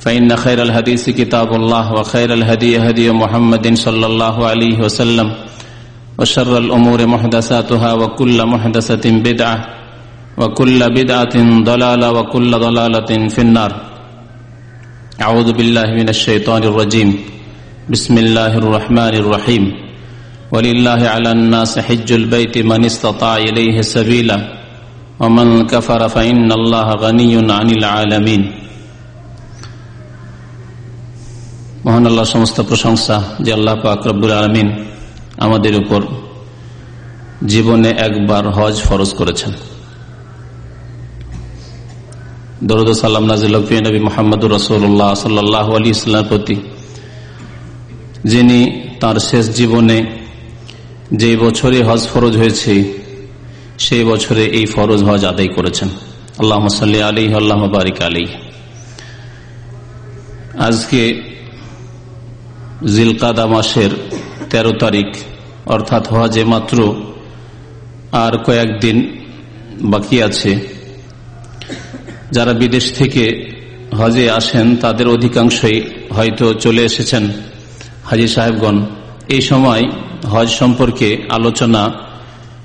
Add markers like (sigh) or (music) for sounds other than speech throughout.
فإن خير الحديث كتاب الله وخير الهدي هدي محمد صلى الله عليه وسلم وشر الأمور محدثاتها وكل محدثة بدعة وكل بدعة ضلالة وكل ضلالة في النار. أعوذ بالله من الشيطان الرجيم. بسم الله الرحمن الرحيم. ولله على الناس حج البيت من استطاع إليه سبيلا. ومن كفر فإن الله غني عن العالمين. মহান আল্লাহ, সমস্ত প্রশংসা যে আল্লাহ পাক রব্বুল আলমিন আমাদের উপর জীবনে একবার হজ ফরজ করেছেন। দরুদ সাল্লাম নাজিল নবী মোহাম্মদুর রসুল্লাহ সাল্লাহ আলী ইসলামের প্রতি, যিনি তার শেষ জীবনে যে বছরে হজ ফরজ হয়েছে, সেই বছরে এই ফরজ হজ আদায় করেছেন। আল্লাহ সাল্লি আলী আল্লাহ বারিক আলী আজকে জিলকাদা মাসের ১৩ তারিখ, অর্থাৎ হজে মাত্র আর কয়েকদিন বাকি আছে। যারা বিদেশ থেকে হজে আসেন, তাদের অধিকাংশই হয়তো চলে এসেছেন হাজি সাহেবগণ। এই সময় হজ সম্পর্কে আলোচনা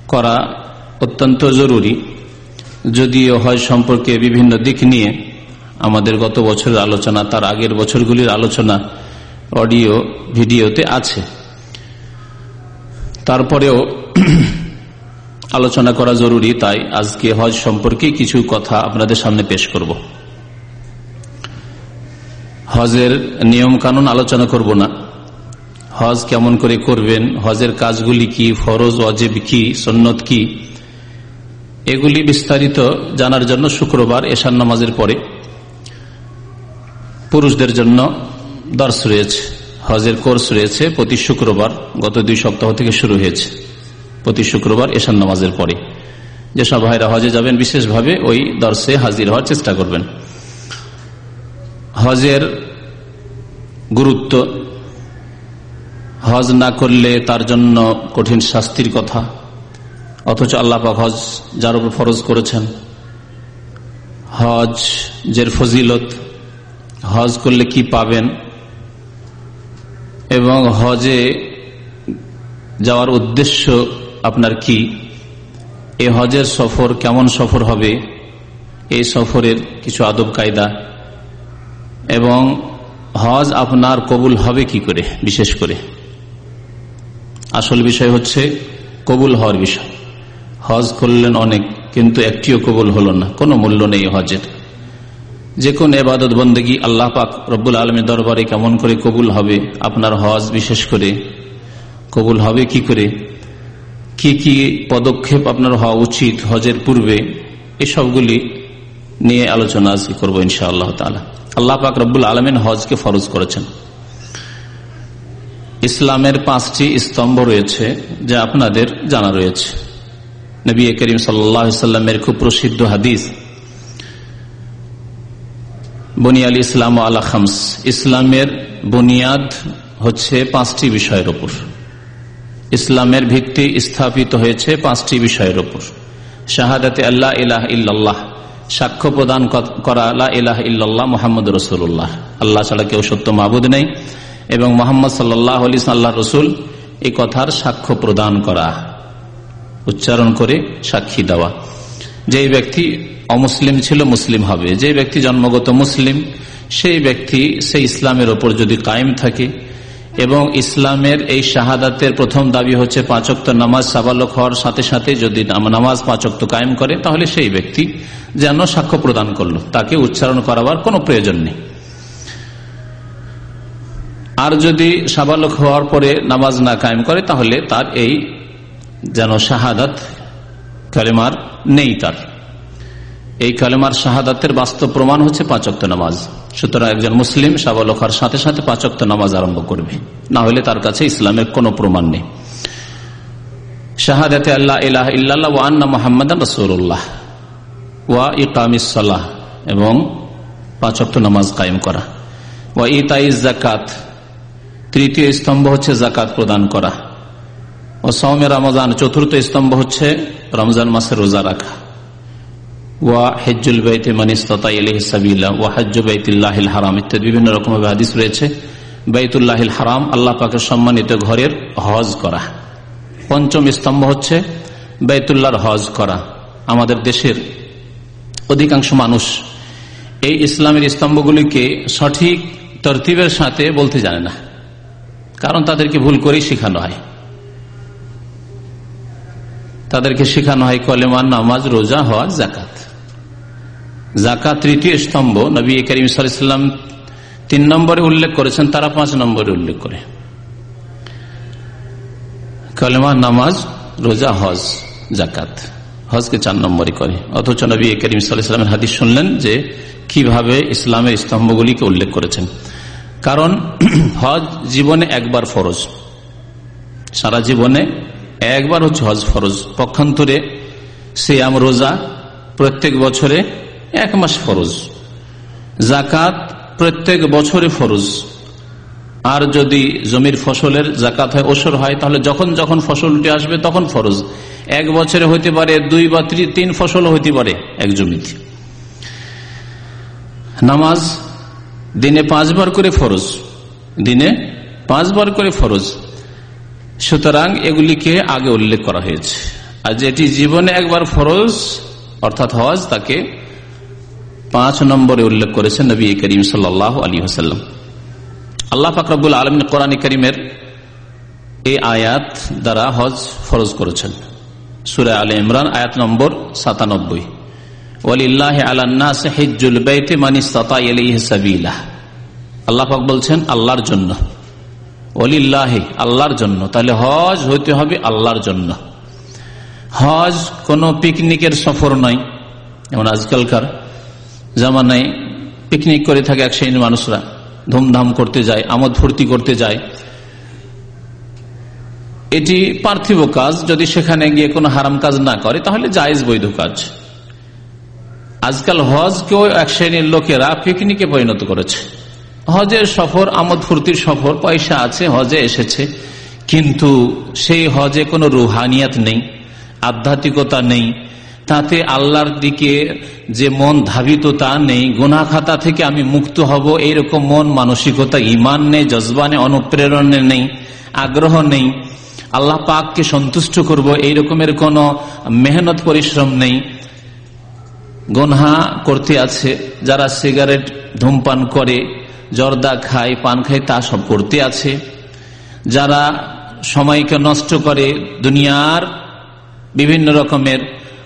করা অত্যন্ত জরুরি। যদিও হজ সম্পর্কে বিভিন্ন দিক নিয়ে আমাদের গত বছরের আলোচনা, তার আগের বছরগুলির আলোচনা অডিও ভিডিওতে আছে। তারপরেও (clears throat) আলোচনা করা জরুরি, তাই আজকে হজ সম্পর্কে কিছু কথা আপনাদের সামনে পেশ করব। হজের নিয়ম কানুন আলোচনা করব না। হজ কেমন করে করবেন, হজের কাজগুলি কি, ফরজ অজেব কি, সন্নত কি, এগুলি বিস্তারিত জানার জন্য শুক্রবার এশান নামাজের পরে পুরুষদের জন্য দর্শ রয়েছে হজের কোর্স রয়েছে প্রতি শুক্রবার গত দুই সপ্তাহ থেকে শুরু হয়েছে। প্রতি শুক্রবার এশান নামাজের পরে। যেসব ভাইরা হজে যাবেন, বিশেষভাবে ওই দর্শে হাজির হওয়ার চেষ্টা করবেন। হজের গুরুত্ব, হজ না করলে তার জন্য কঠিন শাস্তির কথা। অথচ আল্লাপাক হজ যার উপর ফরজ করেছেন। হজ, জের ফজিলত, হজ করলে কি পাবেন? এবং হজে যাওয়ার উদ্দেশ্য আপনার কি? এ হজের সফর কেমন সফর হবে? এই সফরের কিছু আদব কায়দা। এবং হজ আপনার কবুল হবে কি করে, বিশেষ করে? আসল বিষয় হচ্ছে কবুল হওয়ার বিষয়। হজ করলেন অনেক, কিন্তু একটিও কবুল হল না। কোনো মূল্য নেই হজের। যে কোন এবাদত বন্দী আল্লাহ পাক রব্বুল আলমের দরবারে কেমন করে কবুল হবে, আপনার হজ বিশেষ করে, কবুল হবে কি করে? কি কি পদক্ষেপ আপনার হওয়া উচিত হজের পূর্বে? এসবগুলি নিয়ে আলোচনা আজকে করব ইনশা আল্লাহ তালা আল্লাহ পাক রব্বুল আলমিন হজকে ফরজ করেছেন। ইসলামের পাঁচটি স্তম্ভ রয়েছে যা আপনাদের জানা রয়েছে। নবী করিম সাল্লামের খুব প্রসিদ্ধ হাদিস বনিয়াল ইসলাম আলা খামস। ইসলামের বুনিয়াদ হচ্ছে পাঁচটি বিষয়ের ওপর ইসলামের ভিত্তি স্থাপিত হয়েছে পাঁচটি বিষয়ের ওপর শাহাদাতে আল্লাহ ইলাহ ইল্লাল্লাহ, সাক্ষ্য প্রদান করা আল্লাহ ইলাহ ইল্লাল্লাহ মোহাম্মদ রসুল্লাহ আল্লাহ ছাড়া কেউ সত্য মাহবুদ নেই এবং মোহাম্মদ সাল্লাহ আলি সাল্লাহ রসুল এই কথার সাক্ষ্য প্রদান করা, উচ্চারণ করে সাক্ষী দেওয়া। যে ব্যক্তি অমুসলিম ছিল মুসলিম হবে যে ব্যক্তি জন্মগত মুসলিম, সেই ব্যক্তি, সেই ইসলামের ওপর যদি কায়েম থাকে এবং ইসলামের এই শাহাদাতের প্রথম দাবি হচ্ছে পাঁচক্ত নামাজ সাবালক হওয়ার সাথে সাথে যদি নামাজ পাঁচক্ত কায়েম করে, তাহলে সেই ব্যক্তি যেন সাক্ষ্য প্রদান করল। তাকে উচ্চারণ করাবার কোনো প্রয়োজন নেই। আর যদি সাবালক হওয়ার পরে নামাজ না কায়েম করে, তাহলে তার এই যেন শাহাদাত কালেমার নেই তার। এই কালেমার শাহাদাতের বাস্তব প্রমাণ হচ্ছে পাঁচক্ত নামাজ। সুতরাং একজন মুসলিম সাবালক সাথে সাথে পাঁচক্ত নামাজ আরম্ভ করবে। না হলে তার কাছে ইসলামের কোনো প্রমাণ নেই। শাহাদাতে আল্লাহ ইলাহ ইল্লাহ ও আন্না মোহাম্মদ রসুল্লাহ ওয়া ইকামিসাল্লাহ এবং পাঁচক্ত নামাজ কায়েম করা। ওয়া ইতাইজ জাকাত তৃতীয় স্তম্ভ হচ্ছে জাকাত প্রদান করা। ও সৌমে রমজান চতুর্থ স্তম্ভ হচ্ছে রমজান মাসের রোজা রাখা। ওয়া ওয়া বাইতুল্লাহিল হারাম ইত্যাদি বিভিন্ন রয়েছে। বাইতুল্লাহিল সম্মানিত ঘরের হজ করা। পঞ্চম স্তম্ভ হচ্ছে বাইতুল্লাহর হজ করা। আমাদের দেশের অধিকাংশ মানুষ এই ইসলামের স্তম্ভগুলিকে সঠিক তরতিবের সাথে বলতে জানে না। কারণ তাদেরকে ভুল করেই শেখানো হয়। তাদেরকে শেখানো হয় কলেমান নামাজ, রোজা হওয়া জাকাত জাকাত তৃতীয় স্তম্ভ, নবী করিম সাল্লাম তিন নম্বরে উল্লেখ করেছেন, তারা পাঁচ নম্বরে উল্লেখ করে। কলেমা, নামাজ, রোজা, হজ জাকাত হজকে চার নম্বরে করে। অথচ নবী করিম সাল্লামের হাদিস শুনলেন যে, কীভাবে ইসলামের স্তম্ভগুলিকে উল্লেখ করেছেন। কারণ, (clears throat) হজ জীবনে একবার ফরজ। সারা জীবনে একবার হচ্ছে হজ ফরজ। পক্ষান্তরে সিয়াম, রোজা প্রত্যেক বছরে এক মাস ফরজ। জাকাত প্রত্যেক বছরে ফরজ। আর যদি জমির ফসলের জাকাত হয়, ওসর হয়, তাহলে যখন যখন ফসলটি আসবে তখন ফরজ। এক বছরে হইতে পারে দুই বা তিন ফসল হইতে পারে এক জমিতে। নামাজ দিনে পাঁচবার করে ফরজ। দিনে পাঁচবার করে ফরজ। সুতরাং এগুলিকে আগে উল্লেখ করা হয়েছে। আর যেটি জীবনে একবার ফরজ, অর্থাৎ হজ, তাকে পাঁচ নম্বরে উল্লেখ করেছেন নবী করিম সাল্লাহ আলী হাসাল্লাম আল্লাহ ফাকরাবুল আলমিন কোরআন করিমের এই আয়াত দ্বারা হজ ফরজ করেছেন। সুরে আল ইমরান আয়াত নম্বর সাতানব্বই। আল্লাহ বলছেন, আল্লাহর জন্য। অলিল্লাহে আল্লাহর জন্য। তাহলে হজ হইতে হবে আল্লাহর জন্য। হজ কোন পিকনিকের সফর নয়। যেমন আজকালকার জামানায় পিকনিক করে থাকে এক শ্রেণির মানুষরা। ধুমধাম করতে যায়, আমোদ ফুর্তি করতে যায়। এটি পার্থিব কাজ। যদি সেখানে গিয়ে কোনো হারাম কাজ না করে, তাহলে জায়েজ বৈধ কাজ। আজকাল হজকেও এক শ্রেণির লোকেরা পিকনিকে পরিণত করেছে। হজের সফর, আমোদ ফুর্তির সফর, পয়সা আছে, হজে এসেছে। কিন্তু সেই হজে কোনো রুহানিয়াত নেই, আধ্যাত্মিকতা নেই। তাতে আল্লাহর দিকে যে মন ধাবিত তা নেই। গুনা খাতা থেকে আমি মুক্ত হব, এইরকম মন, মানসিকতা ইমান নেই, জজবানে অনুপ্রেরণে নেই, আগ্রহ নেই। আল্লাহ পাককে সন্তুষ্ট করব এই রকমের কোন মেহনত, পরিশ্রম নেই। গনহা করতে আছে, যারা সিগারেট ধূমপান করে জর্দা খায়, পান খায়, তা সব করতে আছে। যারা সময়কে নষ্ট করে দুনিয়ার বিভিন্ন রকমের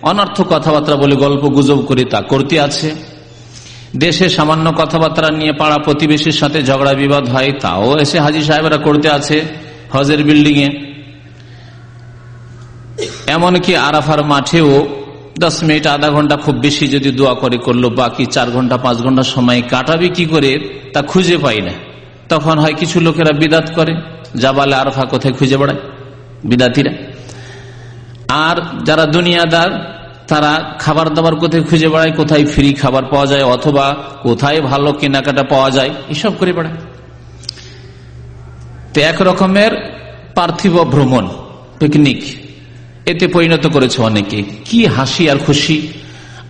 অনর্থ কথাবার্তা বলে গল্প গুজব করে তা করতে আছে। দেশে সামান্য কথাবার্তা নিয়ে পাড়া প্রতিবেশীর সাথে ঝগড়া বিবাদ হয়, তাও এসে হাজি সাহেবরা করতে আছে হজের বিল্ডিং এ এমনকি আরাফার মাঠেও দশ মিনিট, আধা ঘণ্টা খুব বেশি যদি দোয়া করে করল, বাকি চার ঘণ্টা, পাঁচ ঘণ্টা সময় কাটাবে কি করে, তা খুঁজে পাই না। তখন হয় কিছু লোকেরা বিদাত করে, জাবালে আরফা কোথায় খুঁজে বেড়ায়? বিদাতিরা। আর যারা দুনিয়াদার, তারা খাবার দাবার কোথায় খুঁজে বেড়ায়, কোথায় ফ্রি খাবার পাওয়া যায়, অথবা কোথায় ভালো কেনাকাটা পাওয়া যায়, এসব করে বেড়ায়। তো এক রকমের পার্থিব ভ্রমণ পিকনিক এতে পরিণত করেছে অনেকে। কি হাসি আর খুশি।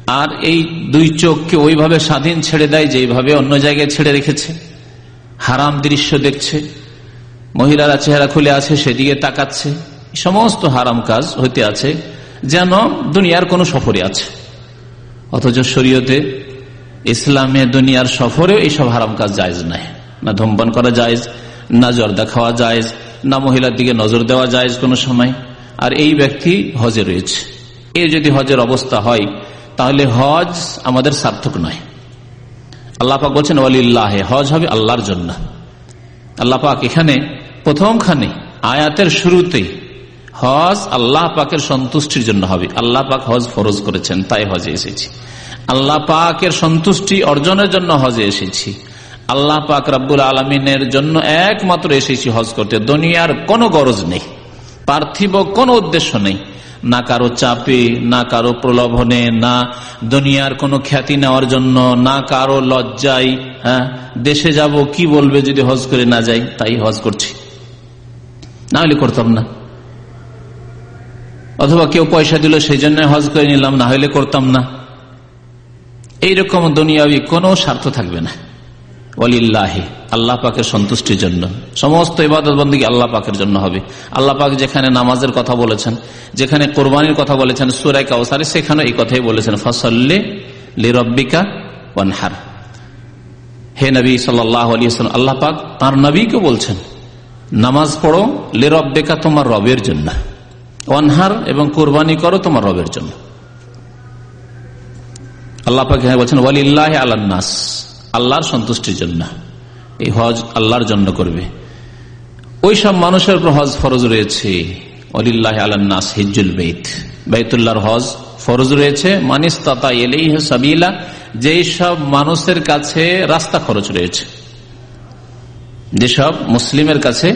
আর এই দুই চোখকে ওইভাবে স্বাধীন ছেড়ে দেয় যেভাবে অন্য জায়গায় ছেড়ে রেখেছে। হারাম দৃশ্য দেখছে। মহিলারা চেহারা খুলে আছে, সেদিকে তাকাচ্ছে। সমস্ত হারাম কাজ হইতে আছে, যেন দুনিয়ার কোনো সফরে আছে। অথচ শরীয়তে ইসলামে দুনিয়ার সফরেও এইসব হারাম কাজ জায়জ নাই। না ধূমপান করা যায় না জর্দা খাওয়া যায় না মহিলার দিকে নজর দেওয়া যায় কোনো সময়। আর এই ব্যক্তি হজে রয়েছে। এই যদি হজের অবস্থা হয়, তাহলে হজ আমাদের সার্থক নয়। আল্লাহ পাক বলছেন, ওয়ালিল্লাহ, হজ হবে আল্লাহর জন্য। আল্লাহ পাক এখানে প্রথমখানে আয়াতের শুরুতেই হজ আল্লাহ পাকের সন্তুষ্টির জন্য হবে। আল্লাহ পাক হজ ফরজ করেছেন, তাই হজে এসেছি। আল্লাহ পাকের সন্তুষ্টি অর্জনের জন্য হজে এসেছি। আল্লাহ পাক রাব্বুল আলমিনের জন্য একমাত্র এসেছি হজ করতে। দুনিয়ার কোনো গরজ নেই। পার্থিব কোনো উদ্দেশ্য নেই। না কারও চাপে, না কারও প্রলোভনে, না দুনিয়ার কোনো খ্যাতি নেওয়ার জন্য, না কারও লজ্জায় হ্যাঁ দেশে যাব, কি বলবে যদি হজ করে না যাই? তাই হজ করছি। না হলে করতাম না। অথবা কেউ পয়সা দিল, সেই জন্য হজ করে নিলাম, না হলে করতাম না। এইরকম দুনিয়াবি কোনো স্বার্থ থাকবে না। ওলিল্লাহে আল্লাহ পাকের সন্তুষ্টির জন্য। সমস্ত ইবাদত বন্দী আল্লাহ পাকের জন্য হবে। আল্লাহ পাক যেখানে নামাজের কথা বলেছেন, যেখানে কোরবানির কথা বলেছেন সুরাই কাউসারে সেখানে এই কথাই বলেছেন, ফসল্লে লিরব্বিকা ওয়ানহার। হে নবী সাল্লাহ আল্লাহ পাক তার নবীকে বলছেন, নামাজ পড়ো, লেরব্বেকা তোমার রবের জন্য। ওয়ানহার এবং কোরবানি করো তোমার রবের জন্য। আল্লাহ পাক বলছেন, ওয়ালিল্লাহ আল্লাহ আল্লাহর সন্তুষ্টির জন্য। এই হজ আল্লাহর জন্য করবে। ওই সব মানুষের উপর হজ ফরজ রয়েছে। অলিল্লাহ আলান্নাস হিজুল বেত বেতুল্লাহর হজ ফরজ রয়েছে। মানিস তাতা এলেই সাবিলা, যেই সব মানুষের কাছে রাস্তা খরচ রয়েছে। যেসব মুসলিমের কাছে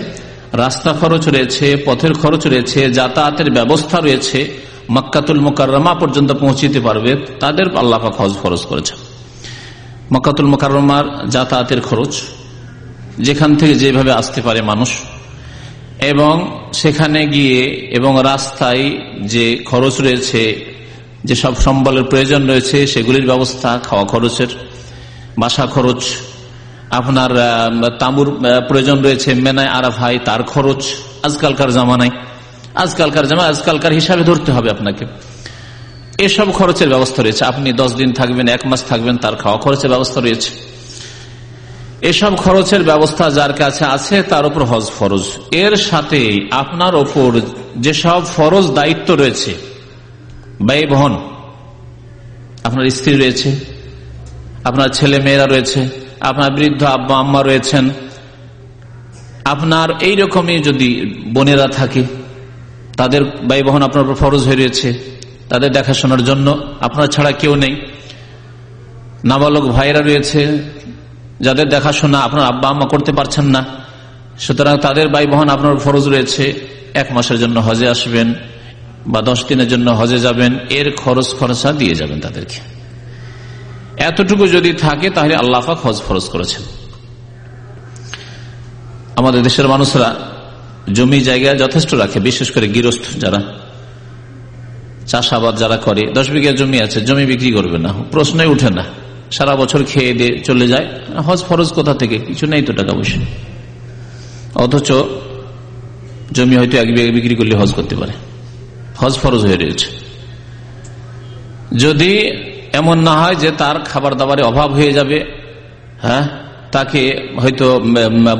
রাস্তা খরচ রয়েছে, পথের খরচ রয়েছে, যাতায়াতের ব্যবস্থা রয়েছে, মক্কাতুল মোকাররমা পর্যন্ত পৌঁছিতে পারবে, তাদের আল্লাহ হজ ফরজ করেছে মক্কাতুল মোকাররমার যাতায়াতের খরচ, যেখান থেকে যেভাবে আসতে পারে মানুষ, এবং সেখানে গিয়ে এবং রাস্তায় যে খরচ রয়েছে, যে সব সম্বলের প্রয়োজন রয়েছে, সেগুলির ব্যবস্থা, খাওয়া খরচের, বাসা খরচ, আপনার তাঁবুর প্রয়োজন রয়েছে মেনায় আরাফাই তার খরচ, আজকালকার জামানায়। আজকালকার জামা, আজকালকার হিসাবে ধরতে হবে আপনাকে। এসব খরচের ব্যবস্থা রয়েছে। আপনি দশ দিন থাকবেন, এক মাস থাকবেন, তার খাওয়া খরচের ব্যবস্থা রয়েছে। এসব খরচের ব্যবস্থা যার কাছে আছে, তার উপর হজ ফরজ। এর সাথে আপনার ওপর যেসব ফরজ দায়িত্ব রয়েছে ব্যয় বহন আপনার স্ত্রী রয়েছে, আপনার ছেলে মেয়েরা রয়েছে, আপনার বৃদ্ধ আব্বা আম্মা রয়েছেন, আপনার এই রকমই যদি বোনেরা থাকে, তাদের ব্যয় বহন আপনার উপর ফরজ হয়ে রয়েছে। তাদের দেখাশোনার জন্য। আপনার ছাড়া কেউ নেই। নাবালক ভাইরা রয়েছে। যাদের দেখাশোনা আপনার আব্বা আম্মা করতে পারছেন না। সুতরাং তাদের ব্যয় বহন আপনার ফরজ রয়েছে। এক মাসের জন্য হজে আসবেন বা দশ দিনের জন্য হজে যাবেন। এর খরচ খরচা দিয়ে যাবেন তাদেরকে। এতটুকু যদি থাকে তাহলে আল্লাহাক হজ ফরজ করেছেন। আমাদের দেশের মানুষরা জমি জায়গা যথেষ্ট রাখে, বিশেষ করে গৃহস্থ যারা। চাষাবাদ যারা করে, দশ বিঘা জমি আছে, জমি বিক্রি করবে না। প্রশ্নই উঠে না। সারা বছর খেয়ে দিয়ে চলে যায়। হজ ফরজ কোথা থেকে? কিছু নেই তো টাকা পয়সা। অথচ জমি হয়তো এক বিঘা বিক্রি করলে হজ করতে পারে। হজ ফরজ হয়ে রয়েছে। যদি এমন না হয় যে তার খাবার দাবারে অভাব হয়ে যাবে হ্যাঁ তাকে হয়তো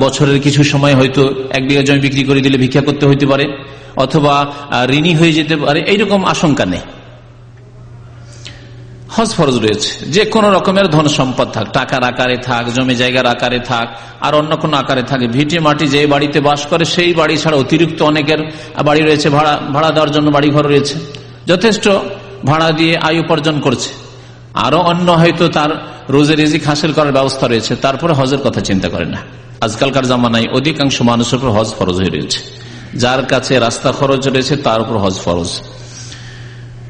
বছরের কিছু সময় হয়তো এক বিঘা জমি বিক্রি করে দিলে ভিক্ষা করতে হইতে পারে, অথবা ঋণী হয়ে যেতে পারে, এইরকম আশঙ্কা নেই। হজ ফরজ রয়েছে। যে কোনো রকমের ধন সম্পদ থাক, টাকার আকারে থাক, জমি জায়গার আকারে থাক, আর অন্য কোনো আকারে থাকে, ভিটে মাটি যে বাড়িতে বাস করে, সেই বাড়ি ছাড়া অতিরিক্ত অনেকের বাড়ি রয়েছে, ভাড়া ভাড়া দেওয়ার জন্য বাড়ি ঘর রয়েছে। যথেষ্ট ভাড়া দিয়ে আয় উপার্জন করছে। আরও অন্য হয়তো তার রোজে রেজিক হাসিল করার ব্যবস্থা রয়েছে, তারপরে হজের কথা চিন্তা করে না। আজকালকার জামানায় অধিকাংশ মানুষের উপর হজ ফরজ হয়ে রয়েছে। যার কাছে রাস্তা খরচ রয়েছে, তার উপর হজ ফরজ।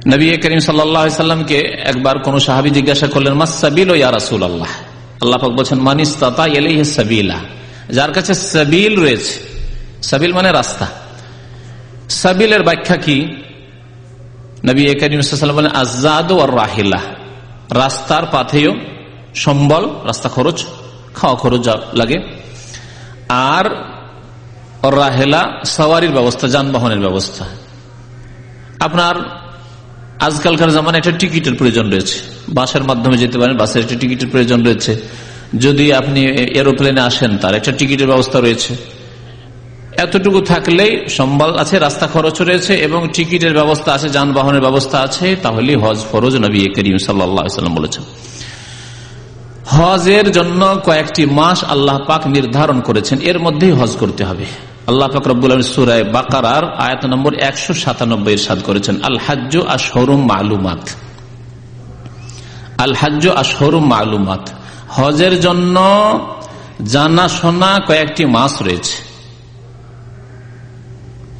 নবী করিম সাল্লামকে একবার কোন সাহাবি জিজ্ঞাসা করলেন মাসাবিল ও ইয়ারাসুল আল্লাহ আল্লাহ বলছেন মানিস তাতা এলেই সাবিলা। যার কাছে সাবিল রয়েছে, সাবিল মানে রাস্তা। সাবিলের ব্যাখ্যা কি? নবী করিম বলেন আজাদ ও রাহিলা রাস্তার পাথেও সম্বল, রাস্তা খরচ, খাওয়া খরচ লাগে। আর রাহেলা সওয়ারির ব্যবস্থা, যানবাহনের ব্যবস্থা। আপনার আজকালকার জামানে একটা টিকিটের প্রয়োজন রয়েছে। বাসের মাধ্যমে যেতে পারেন, বাসের একটা টিকিটের প্রয়োজন রয়েছে। যদি আপনি এরোপ্লেনে আসেন, তার একটা টিকিটের ব্যবস্থা রয়েছে। এতটুকু থাকলেই সম্বল আছে, রাস্তা খরচ রয়েছে এবং টিকিটের ব্যবস্থা আছে, যানবাহনের ব্যবস্থা আছে, তাহলে হজ ফরজ, নবী করিম সাল্লাম বলেছেন। হজের জন্য কয়েকটি মাস আল্লাহ পাক নির্ধারণ করেছেন, এর মধ্যেই হজ করতে হবে। আল্লাহ পাক রব্বুল সুরায় বাকার আয়াত নম্বর একশো সাতানব্বই এর সাদ করেছেন, আল হাজ্য আশহরুম মালুমাত। আল হাজ্য আশহরুম মালুমাত। হজের জন্য জানাশোনা কয়েকটি মাস রয়েছে।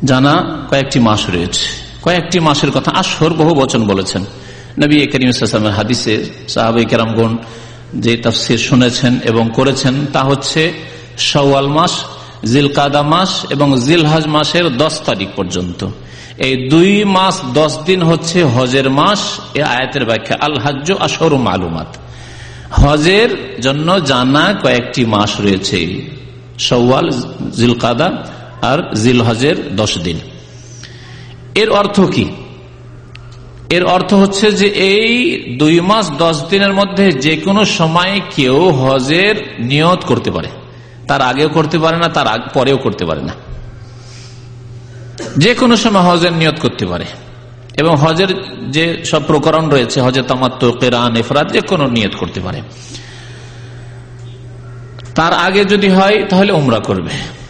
জানা কয়েকটি মাস রয়েছে। কয়েকটি মাসের কথা আশহর বহু বচন বলেছেন। নবী করিম হাদিসে সাহাবাই কেরামগণ যে তফসির শুনেছেন এবং করেছেন তা হচ্ছে সওয়াল মাস, জিলকাদা মাস এবং জিলহাজ মাসের দশ তারিখ পর্যন্ত। এই দুই মাস দশ দিন হচ্ছে হজের মাস। এ আয়াতের ব্যাখ্যা, আল হাজ আসর মালুমাত। হজের জন্য জানা কয়েকটি মাস রয়েছে। সওয়াল জিলকাদা আর জিলহজের দশ দিন। এর অর্থ কি? এর অর্থ হচ্ছে যে এই দুই মাস দশ দিনের মধ্যে যে কোনো সময় কেউ হজের নিয়ত করতে পারে। তার আগেও করতে পারে না, তার পরেও করতে পারে না। যে কোনো সময় হজের নিয়ত করতে পারে। এবং হজের যে সব প্রকরণ রয়েছে হজের তামাত্ম কেরান, এফরাত, যে কোনো নিয়ত করতে পারে। তার আগে যদি হয়, তাহলে উমরা করবে।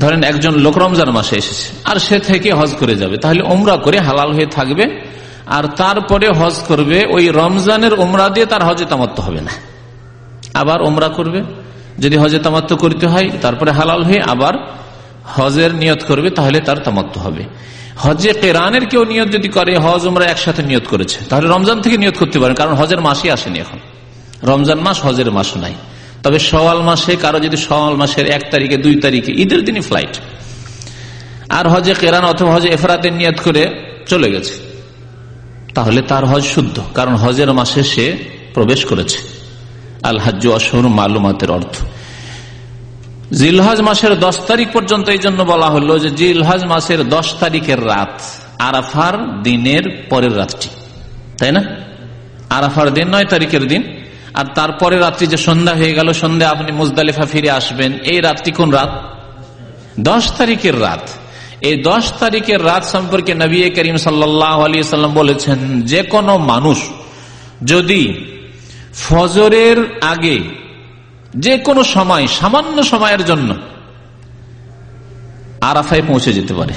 ধরেন একজন লোক রমজান মাসে এসেছে, আর সে থেকে হজ করে যাবে। তাহলে উমরা করে হালাল হয়ে থাকবে, আর তারপরে হজ করবে, ওই রমজানের উমরা দিয়ে তার হজে তামাত্ম হবে না। আবার উমরা করবে, যদি হজে তামাত্ম করতে হয়, তারপরে হালাল হয়ে আবার হজের নিয়ত করবে, তাহলে তার তামাত্ম হবে। হজে কেরানের কেউ নিয়ত যদি করে, হজ, উমরা একসাথে নিয়ত করেছে, তাহলে রমজান থেকে নিয়ত করতে পারেন, কারণ হজের মাসই আসেনি এখন। রমজান মাস হজের মাস নাই। তবে সওয়াল মাসে, কারও যদি সওয়াল মাসের এক তারিখে, দুই তারিখে, ঈদের দিনই ফ্লাইট আর হজে কেরান অথবা হজে এফরাতের নিয়ত করে চলে গেছে। তাহলে তার হজ শুদ্ধ, কারণ হজের মাসে সে প্রবেশ করেছে। আল হাজ অসর মালুমাতের অর্থ। জিলহাজ মাসের দশ তারিখ পর্যন্ত এই জন্য বলা হলো যে জিলহাজ মাসের দশ তারিখের রাত, আরাফার দিনের পরের রাতটি। তাই না? আরাফার দিন নয়, তারিখের দিন আর তারপরে রাত্রি যে সন্ধ্যা হয়ে গেল, সন্ধ্যা আপনি মুজদালিফা ফিরে আসবেন। এই রাতটি কোন রাত? দশ তারিখের রাত। এই দশ তারিখের রাত সম্পর্কে নবী করিম সাল্লাম বলেছেন, যে কোনো মানুষ যদি ফজরের আগে যে কোনো সময়, সামান্য সময়ের জন্য আরাফায় পৌঁছে যেতে পারে।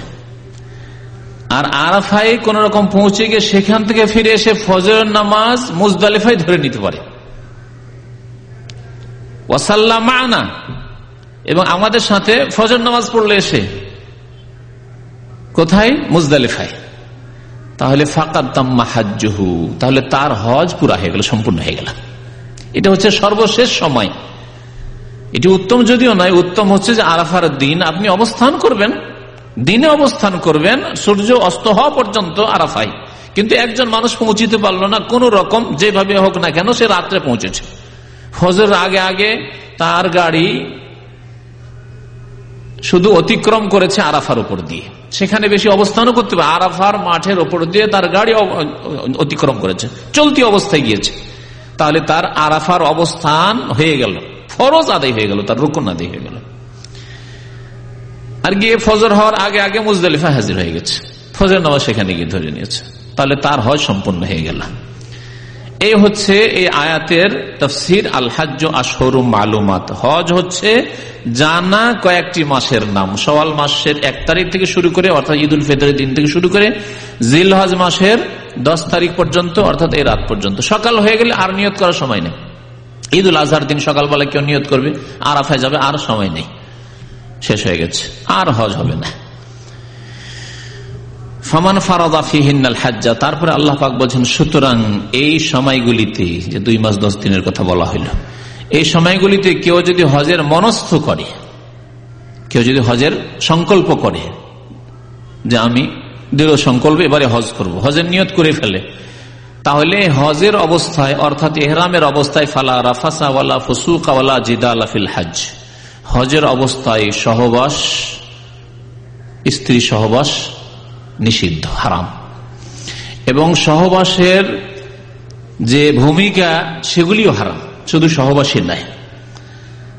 আর আরাফায় কোন রকম পৌঁছে গিয়ে সেখান থেকে ফিরে এসে ফজরের নামাজ মুজদালিফায় ধরে নিতে পারে। ওয়াসাল্লামানা এবং আমাদের সাথে ফজর নামাজ পড়লে এসে। কোথায়? মুজদালিফায়। তাহলে ফাকাদ্দাম্মা হাজ্জুহু। তাহলে তার হজ পুরা হয়ে গেল, সম্পূর্ণ হয়ে গেল। এটা হচ্ছে সর্বশেষ সময়। এটি উত্তম যদিও নয়, উত্তম হচ্ছে যে আরাফার দিন আপনি অবস্থান করবেন। দিনে অবস্থান করবেন, সূর্য অস্ত হওয়া পর্যন্ত আরাফাই কিন্তু একজন মানুষ পৌঁছিতে পারল না, কোন রকম যেভাবে হোক না কেন সে রাত্রে পৌঁছেছে। ফজর আগে আগে তার গাড়ি শুধু অতিক্রম করেছে আরাফার উপর দিয়ে। সেখানে বেশি অবস্থানও করতে পারে। আরাফার মাঠের ওপর দিয়ে তার গাড়ি অতিক্রম করেছে। চলতি অবস্থায় গিয়েছে। তাহলে তার আরাফার অবস্থান হয়ে গেল। ফরজ আদায় হয়ে গেল, তার রুকন আদায় হয়ে গেল। আর গিয়ে ফজর হওয়ার আগে আগে মুজদালিফা হাজির হয়ে গেছে। ফজর নামাজ সেখানে গিয়ে ধরে নিয়েছে। তাহলে তার হজ সম্পূর্ণ হয়ে গেল। এই হচ্ছে এই আয়াতের তফসির আল হাজ আসর মালুমাত। হজ হচ্ছে জানা কয়েকটি মাসের নাম। সওয়াল মাসের এক তারিখ থেকে শুরু করে, অর্থাৎ ঈদ উল ফিতরের দিন থেকে শুরু করে জিল হজ মাসের দশ তারিখ পর্যন্ত, অর্থাৎ এই রাত পর্যন্ত। সকাল হয়ে গেলে আর নিয়ত করার সময় নেই। ঈদ উল আজহার দিন সকালবেলা কেউ নিয়ত করবে আর আফায় যাবে, আর সময় নেই। শেষ হয়ে গেছে। আর হজ হবে না। ফমান ফারদা ফিহিনাল হাজ্জা, তারপরে আল্লাহ পাক বলছেন, সুতরাং এই সময়গুলিতে যে দুই মাস দশ দিনের কথা বলা হইল, এই সময়গুলিতে কেউ যদি হজের মনস্থ করে, কেউ যদি হজের সংকল্প করে যে আমি দৃঢ় সংকল্প এবারে হজ করব, হজের নিয়ত করে ফেলে, তাহলে হজের অবস্থায় অর্থাৎ এহরামের অবস্থায় ফালা রাফাসাওয়ালা ফসুকাওয়ালা জিদা ফিল হাজ হজের অবস্থায় সহবাস, স্ত্রী সহবাস নিষিদ্ধ, হারাম। এবং সহবাসের যে ভূমিকা, সেগুলিও হারাম। শুধু সহবাসী নাই।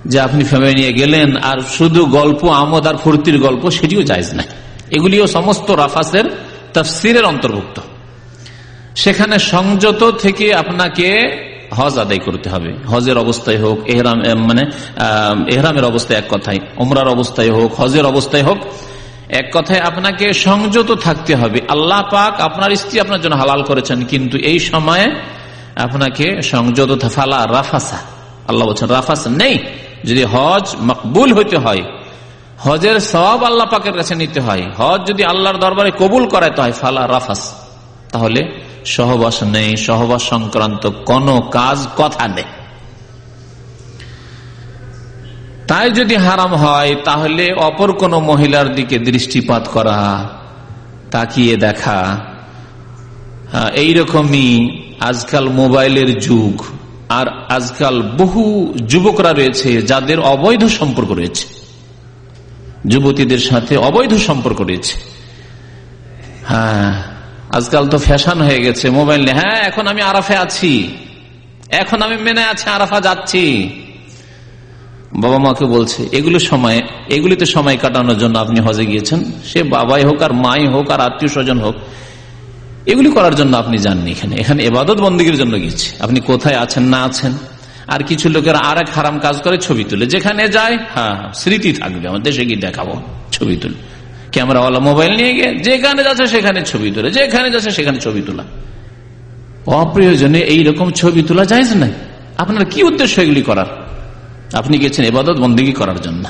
যে আপনি ফ্যামিলি নিয়ে গেলেন, আর শুধু গল্প, আমদ আর ফুর্তির গল্প, সেটিও জায়জ নাই। এগুলিও সমস্ত রাফাসের তফসিরের অন্তর্ভুক্ত। সেখানে সংযত থেকে আপনাকে হজ আদায় করতে হবে। হজের অবস্থায় হোক, এহরাম মানে এহরামের অবস্থায় এক কথায় ওমরার অবস্থায় হোক, হজের অবস্থায় হোক এক কথায় আপনাকে সংযত থাকতে হবে। আল্লাহ পাক আপনার স্ত্রী আপনার জন্য হালাল করেছেন, কিন্তু এই সময়ে আপনাকে সংযত ফালা রাফাসা। আল্লাহ বলছেন, রাফাস নেই। যদি হজ মকবুল হইতে হয়, হজের সব আল্লাহ পাকের কাছে নিতে হয়, হজ যদি আল্লাহর দরবারে কবুল করাইতে হয়, ফালা রাফাস। তাহলে সহবাস নেই, সহবাস সংক্রান্ত কোন কাজ, কথা নেই। তাই যদি হারাম হয়, তাহলে অপর কোন মহিলার দিকে দৃষ্টিপাত করা, তাকিয়ে দেখা। এইরকমই আজকাল মোবাইলের যুগ, আর আজকাল বহু যুবকরা রয়েছে যাদের অবৈধ সম্পর্ক রয়েছে। যুবতীদের সাথে অবৈধ সম্পর্ক রয়েছে। হ্যাঁ আজকাল তো ফ্যাশন হয়ে গেছে, মোবাইল হ্যাঁ এখন আমি আরাফে আছি। এখন আমি মেনে আছি, আরাফা যাচ্ছি। বাবা মাকে বলছে, এগুলো সময়, এগুলিতে সময় কাটানোর জন্য আপনি হজে গিয়েছেন? সে বাবাই হোক আর মাই হোক আর আত্মীয় স্বজন হোক, এগুলি করার জন্য আপনি যাননি এখানে। এখানে এবাদত বন্দীগীর জন্য গিয়েছে। আপনি কোথায় আছেন, না আছেন? আর কিছু লোকের আর এক হারাম কাজ করে, ছবি তুলে। যেখানে যায় হ্যাঁ স্মৃতি থাকবে আমার দেশে গিয়ে দেখাবো, ছবি তুলে। ক্যামেরাওয়ালা মোবাইল নিয়ে গিয়ে, যেখানে যাচ্ছে সেখানে ছবি তোলে, যেখানে যাচ্ছে সেখানে ছবি তোলা। অপ্রয়োজনে এইরকম ছবি তোলা যায় না। আপনার কি উদ্দেশ্য এগুলি করার? আপনি গেছেন এবাদত বন্দিগি করার জন্য।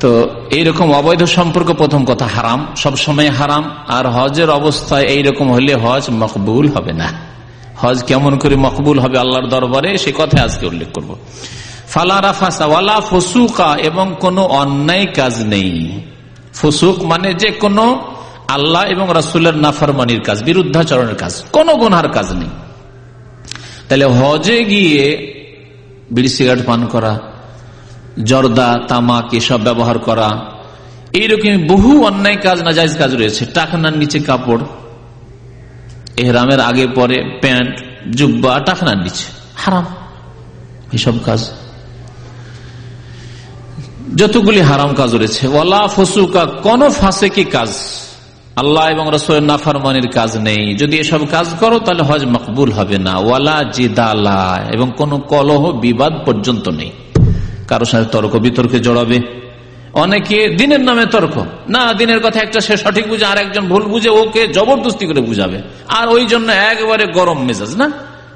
তো এইরকম অবৈধ সম্পর্ক প্রথম কথা হারাম, সব সময় হারাম, আর হজের অবস্থায় এইরকম হলে হজ মকবুল হবে না। হজ কেমন করে মকবুল হবে আল্লাহর দরবারে, সে কথা আজকে উল্লেখ করব। ফালারা ফাসা ওয়ালা ফসুকা, এবং কোনো অন্যায় কাজ নেই। ফসুক মানে যে কোনো আল্লাহ এবং রাসুলের নাফারমানির কাজ, বিরুদ্ধাচরণের কাজ, কোনো গুনহার কাজ নেই। তাহলে হজে গিয়ে বিড়ি সিগারেট পান করা, জর্দা, তামাক এসব ব্যবহার করা। এইরকম বহু অন্যায় কাজ নাজাইজ কাজ রয়েছে। টাকনার নিচে কাপড়, এহরামের আগে পরে প্যান্ট, জুব্বা, টাকনার নিচে। হারাম। এসব কাজ। যতগুলি হারাম কাজ রয়েছে। ওলা ফসুকা, কোন ফাঁসে কি কাজ? আল্লাহ এবং রসুলের নাফারমানির কাজ নেই। যদি এসব কাজ করো, তাহলে হজ মকবুল হবে না। ওয়ালা জিদালা, এবং কোন কলহ, বিবাদ পর্যন্ত নেই। কারও সাথে তর্ক বিতর্কে জড়াবে। অনেকে দিনের নামে তর্ক। না, দিনের কথা একটা সে সঠিক বুঝে, আর একজন ভুল বুঝে ওকে জবরদস্তি করে বুঝাবে। আর ওই জন্য একবারে গরম মেজাজ, না?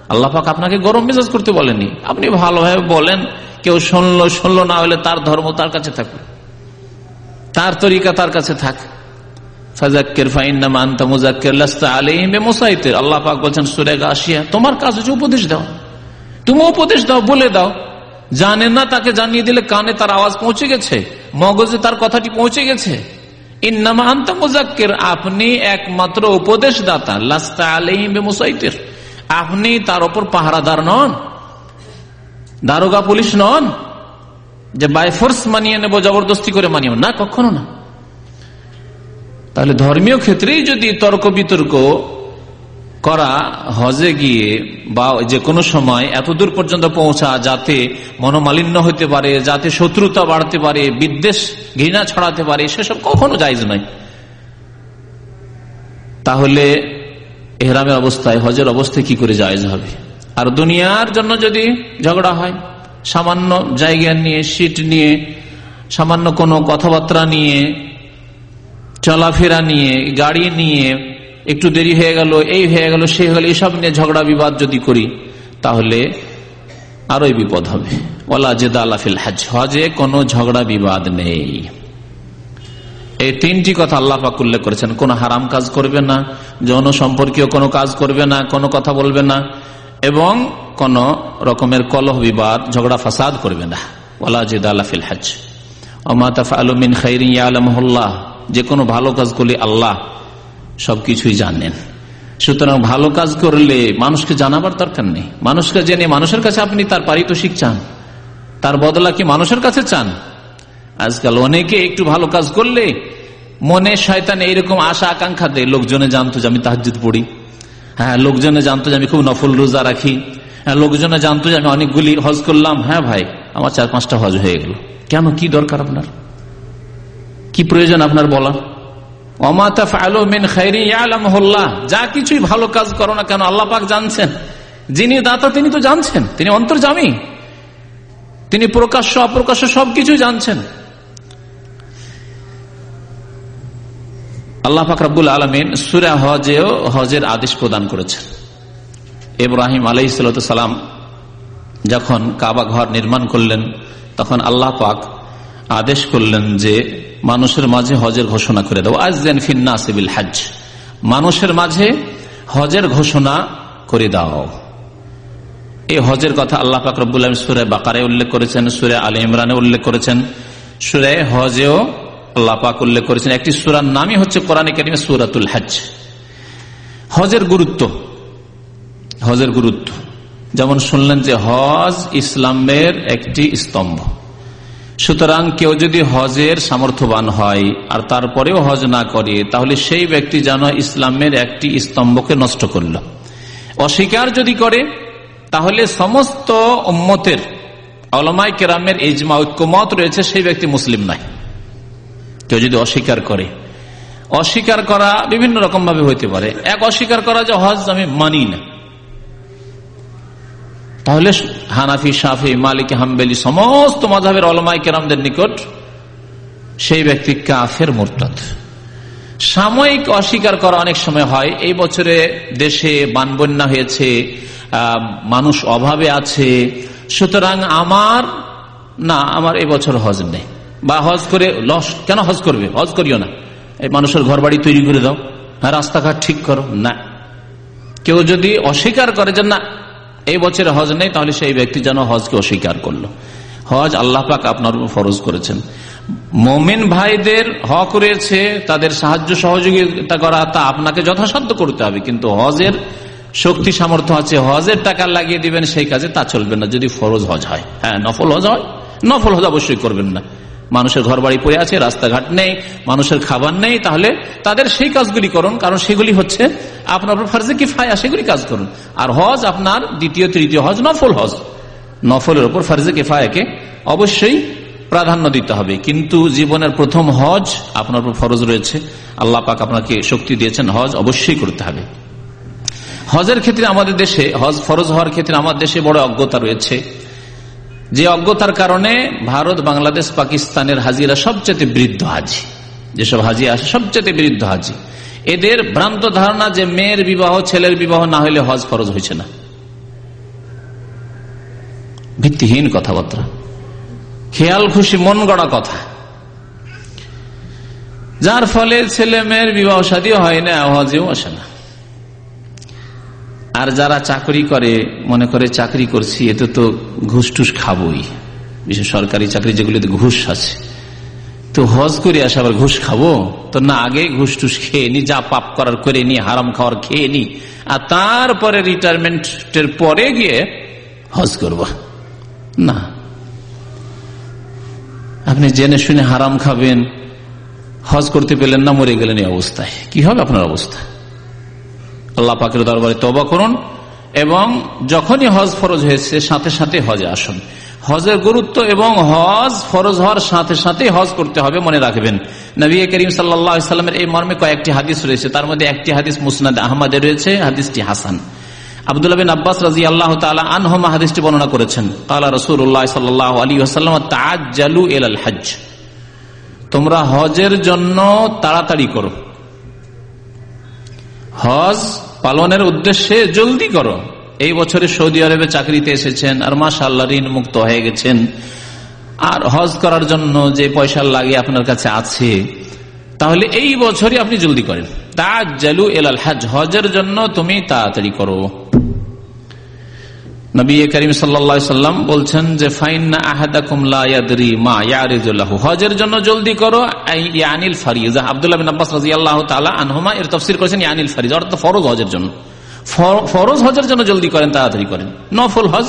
আল্লাহ পাক আপনাকে গরম মেজাজ করতে বলেনি। আপনি ভালোভাবে বলেন, কেউ শুনলো শুনলো না হলে তার ধর্ম তার কাছে থাকবে তার তরিকা তার কাছে থাক। আল্লাহ পাক বলছেন সুরেগা আসিয়া তোমার কাজ হচ্ছে উপদেশ দাও। তুমি উপদেশ দাও, বলে দাও। জানে না, তাকে জানিয়ে দিলে কানে তার আওয়াজ পৌঁছে গেছে, মগজে তার কথাটি পৌঁছে গেছে। ইন্নামা আন্তা মুজাক্কের আপনি একমাত্র উপদেশ দাতা লাস্তা আলহিম মুসাইতের আপনি তার ওপর পাহারাদার নন, দারোগা পুলিশ নন, যে বাই ফোর্স মানিয়ে নেব, জবরদস্তি করে মানিয়ে না, কখনো না। তাহলে ধর্মীয় ক্ষেত্রেই যদি তর্ক বিতর্ক করা হজে গিয়ে বা যে কোনো সময় এত দূর পর্যন্ত পৌঁছা যাতে মনোমালিন্য হতে পারে, যাতে শত্রুতা বাড়তে পারে, বিদ্বেষ, ঘৃণা ছড়াতে পারে, সেসব কখনো যাইজ নয়। তাহলে এহরামের অবস্থায়, হজের অবস্থায় কি করে জায়জ হবে? আর দুনিয়ার জন্য যদি ঝগড়া হয়, সামান্য জায়গা নিয়ে, সিট নিয়ে, সামান্য কোনো কথাবার্তা নিয়ে চলাফেরা নিয়ে, গাড়ি নিয়ে একটু দেরি হয়ে গেল, এই হয়ে গেল সে হলে এইসব নিয়ে ঝগড়া বিবাদ যদি করি, তাহলে আরোই বিপদ হবে। ওলা জেদা আলাফিল হাজ হজে কোনো ঝগড়া বিবাদ নেই। এই তিনটি কথা আল্লাহ পাক উল্লেখ করেছেন। কোন হারাম কাজ করবে না, যৌন সম্পর্কীয় কোনো কাজ করবে না, কোনো কথা বলবে না, এবং কোন রকমের কলহ বিবাদ, ঝগড়া ফাসাদ করবে না। ওলা জেদা আলাফিল হাজ অমাতাফা আলমিন খাইরি আলমহল্লাহ যে কোনো ভালো কাজ করলে আল্লাহ সবকিছুই জানেন। সুতরাং ভালো কাজ করলে মানুষকে জানাবার দরকার নেই। মানুষকে জেনে মানুষের কাছে আপনি তার পারিতোষিক চান। তার বদলা কি মানুষের কাছে চান? আজকাল অনেকে একটু ভালো কাজ করলে মনে শয়তান এইরকম আশা আকাঙ্ক্ষা দেয়, লোকজনে জানতো যে আমি তাহাজুদ পড়ি। হ্যাঁ লোকজনে জানতো যে আমি খুব নফল রোজা রাখি। হ্যাঁ লোকজনে জানতো যে আমি অনেকগুলি হজ করলাম। হ্যাঁ ভাই, আমার চার পাঁচটা হজ হয়ে গেল। কেন? কি দরকার আপনার? কি প্রয়োজন আপনার বলার যা কিছুই ভালো কাজ করো না কেন, আল্লাহ পাক জানছেন। যিনি দাতা, তিনি তো জানছেন, তিনি অন্তর্জামী। তিনি প্রকাশ্য, অপ্রকাশ্য সবকিছু জানছেন। আল্লাহ পাক ফাকরাবুল আলমিন সুরা হজেও হজের আদেশ প্রদান করেছেন। ইব্রাহিম আলাই সালাম যখন কাবা ঘর নির্মাণ করলেন, তখন আল্লাহ পাক আদেশ করলেন যে মানুষের মাঝে হজের ঘোষণা করে দাও। আজদেন ফিন্না সিবিল হাজ মানুষের মাঝে হজের ঘোষণা করে দাও। এই হজের কথা আল্লাহ পাক রব্বুল সুরে বাকারে উল্লেখ করেছেন, সুরে আলী ইমরানে উল্লেখ করেছেন। সুরে হজেও আল্লাহ পাক উল্লেখ করেছেন। একটি সুরার নামই হচ্ছে কোরআন কারিমে সুরাতুল হাজ হজের গুরুত্ব হজের গুরুত্ব। যেমন শুনলেন যে হজ ইসলামের একটি স্তম্ভ। সুতরাং কেউ যদি হজের সামর্থ্যবান হয় আর তারপরেও হজ না করে, তাহলে সেই ব্যক্তি যেন ইসলামের একটি স্তম্ভকে নষ্ট করল। অস্বীকার যদি করে, তাহলে সমস্ত উম্মতের অলমাই কেরামের ইজমা, ঐক্যমত রয়েছে, সেই ব্যক্তি মুসলিম নাই কেউ যদি অস্বীকার করে, অস্বীকার করা বিভিন্ন রকম ভাবে হইতে পারে। এক অস্বীকার করা যে হজ আমি মানি না। তাহলে হানাফি সাফি মালিক, হাম্বেলি, সমস্ত মাধাবের অলমাই কেরামদের নিকট সেই ব্যক্তি কাফের, মোরতাদ। সাময়িক অস্বীকার করা অনেক সময় হয়। এই বছরে দেশে বানবন্যা হয়েছে মানুষ অভাবে আছে। সুতরাং আমার, না, আমার এবছর হজ নেই। বা হজ করে লস, কেন হজ করবে? হজ করিও না। এই মানুষের ঘর বাড়ি তৈরি করে দাও। হ্যাঁ রাস্তাঘাট ঠিক করো। না। কেউ যদি অস্বীকার করে যে না এই বছরে হজ নেই, তাহলে সেই ব্যক্তি যেন হজকে অস্বীকার করল। হজ আল্লাহ পাক আপনার উপর ফরজ করেছেন। মমিন ভাইদের হক রয়েছে, তাদের সাহায্য সহযোগিতা করা, তা আপনাকে যথাসাধ্য করতে হবে। কিন্তু হজের শক্তি সামর্থ্য আছে, হজের টাকা লাগিয়ে দিবেন, সেই কাজে তা চলবে না, যদি ফরজ হজ হয়। হ্যাঁ নফল হজ হয়, নফল হজ অবশ্যই করবেন না। মানুষের ঘর বাড়ি পড়ে আছে, রাস্তাঘাট নেই, মানুষের খাবার নেই, তাহলে তাদের সেই কাজগুলি করুন। কারণ সেগুলি হচ্ছে আপনার ফার্জে কি ফায়া সেগুলি কাজ করুন। আর হজ আপনার দ্বিতীয়, তৃতীয় হজ, নফল হজ। নফলের ওপর ফার্জে কেফায়াকে অবশ্যই প্রাধান্য দিতে হবে। কিন্তু জীবনের প্রথম হজ আপনার উপর ফরজ রয়েছে। আল্লাহ পাক আপনাকে শক্তি দিয়েছেন, হজ অবশ্যই করতে হবে। হজের ক্ষেত্রে আমাদের দেশে, হজ ফরজ হওয়ার ক্ষেত্রে আমার দেশে বড় অজ্ঞতা রয়েছে। যে অজ্ঞতার কারণে ভারত, বাংলাদেশ, পাকিস্তানের হাজিরা সবচেয়ে বৃদ্ধ হাজি। যেসব হাজি আসে, সবচেয়ে বৃদ্ধ হাজি। এদের ভ্রান্ত ধারণা যে মেয়ের বিবাহ, ছেলের বিবাহ না হলে হজ ফরজ হয়েছে না। ভিত্তিহীন কথাবার্তা। খেয়াল খুশি, মন গড়া কথা। যার ফলে ছেলে মেয়ের বিবাহ সাদীও হয় না, হজেও আসে না। আর যারা চাকরি করে, মনে করে চাকরি করছি এতে তো ঘুষ টুস খাবই। বিশেষ সরকারি চাকরি যেগুলিতে ঘুষ আছে। তো হজ করে আসে আবার ঘুষ খাব? তো না, আগে ঘুষ টুস খেয়ে নি, যা পাপ করার করে নি, হারাম খাওয়ার খেয়ে নি। আর তারপরে রিটায়ারমেন্টের পরে গিয়ে হজ করব। না। আপনি জেনে শুনে হারাম খাবেন, হজ করতে পেলেন না, মরে গেলেন এই অবস্থায়। কি হবে আপনার অবস্থা? আল্লাহ পাকের দরবারে তবা করুন এবং যখনই হজ ফরজ হয়েছে, সাথে সাথে হজে আসুন। হজের গুরুত্ব এবং হজ ফরজ হওয়ার সাথে সাথে হজ করতে হবে মনে রাখবেন। নবী করিম সাল্লামের এই মর্মে কয়েকটি হাদিস রয়েছে। তার মধ্যে একটি হাদিস মুসনাদ আহমদে রয়েছে, হাদিসটি হাসান। হাদিসটি বর্ণনা করেছেন। আসাল্লাম তাজালু এল তোমরা হজের জন্য তাড়াতাড়ি করো। হজ পালনের উদ্দেশ্যে জলদি করো। এই বছরে সৌদি আরবে চাকরিতে এসেছেন আর মাসাল্লাহ ঋণ মুক্ত হয়ে গেছেন। আর হজ করার জন্য যে পয়সা লাগে আপনার কাছে আছে, তাহলে এই বছরই আপনি জলদি করেন। তা জালু এলাল হজ, হজের জন্য তুমি তাড়াতাড়ি করো। করিম সাল্লাম বলছেন যে হজের জন্য জলদি করো এর করেছেন ইয়ানিল ফারিজ ফরজ হজের জন্য। হজের জন্য জলদি করেন, তাড়াতাড়ি করেন। নফল হজ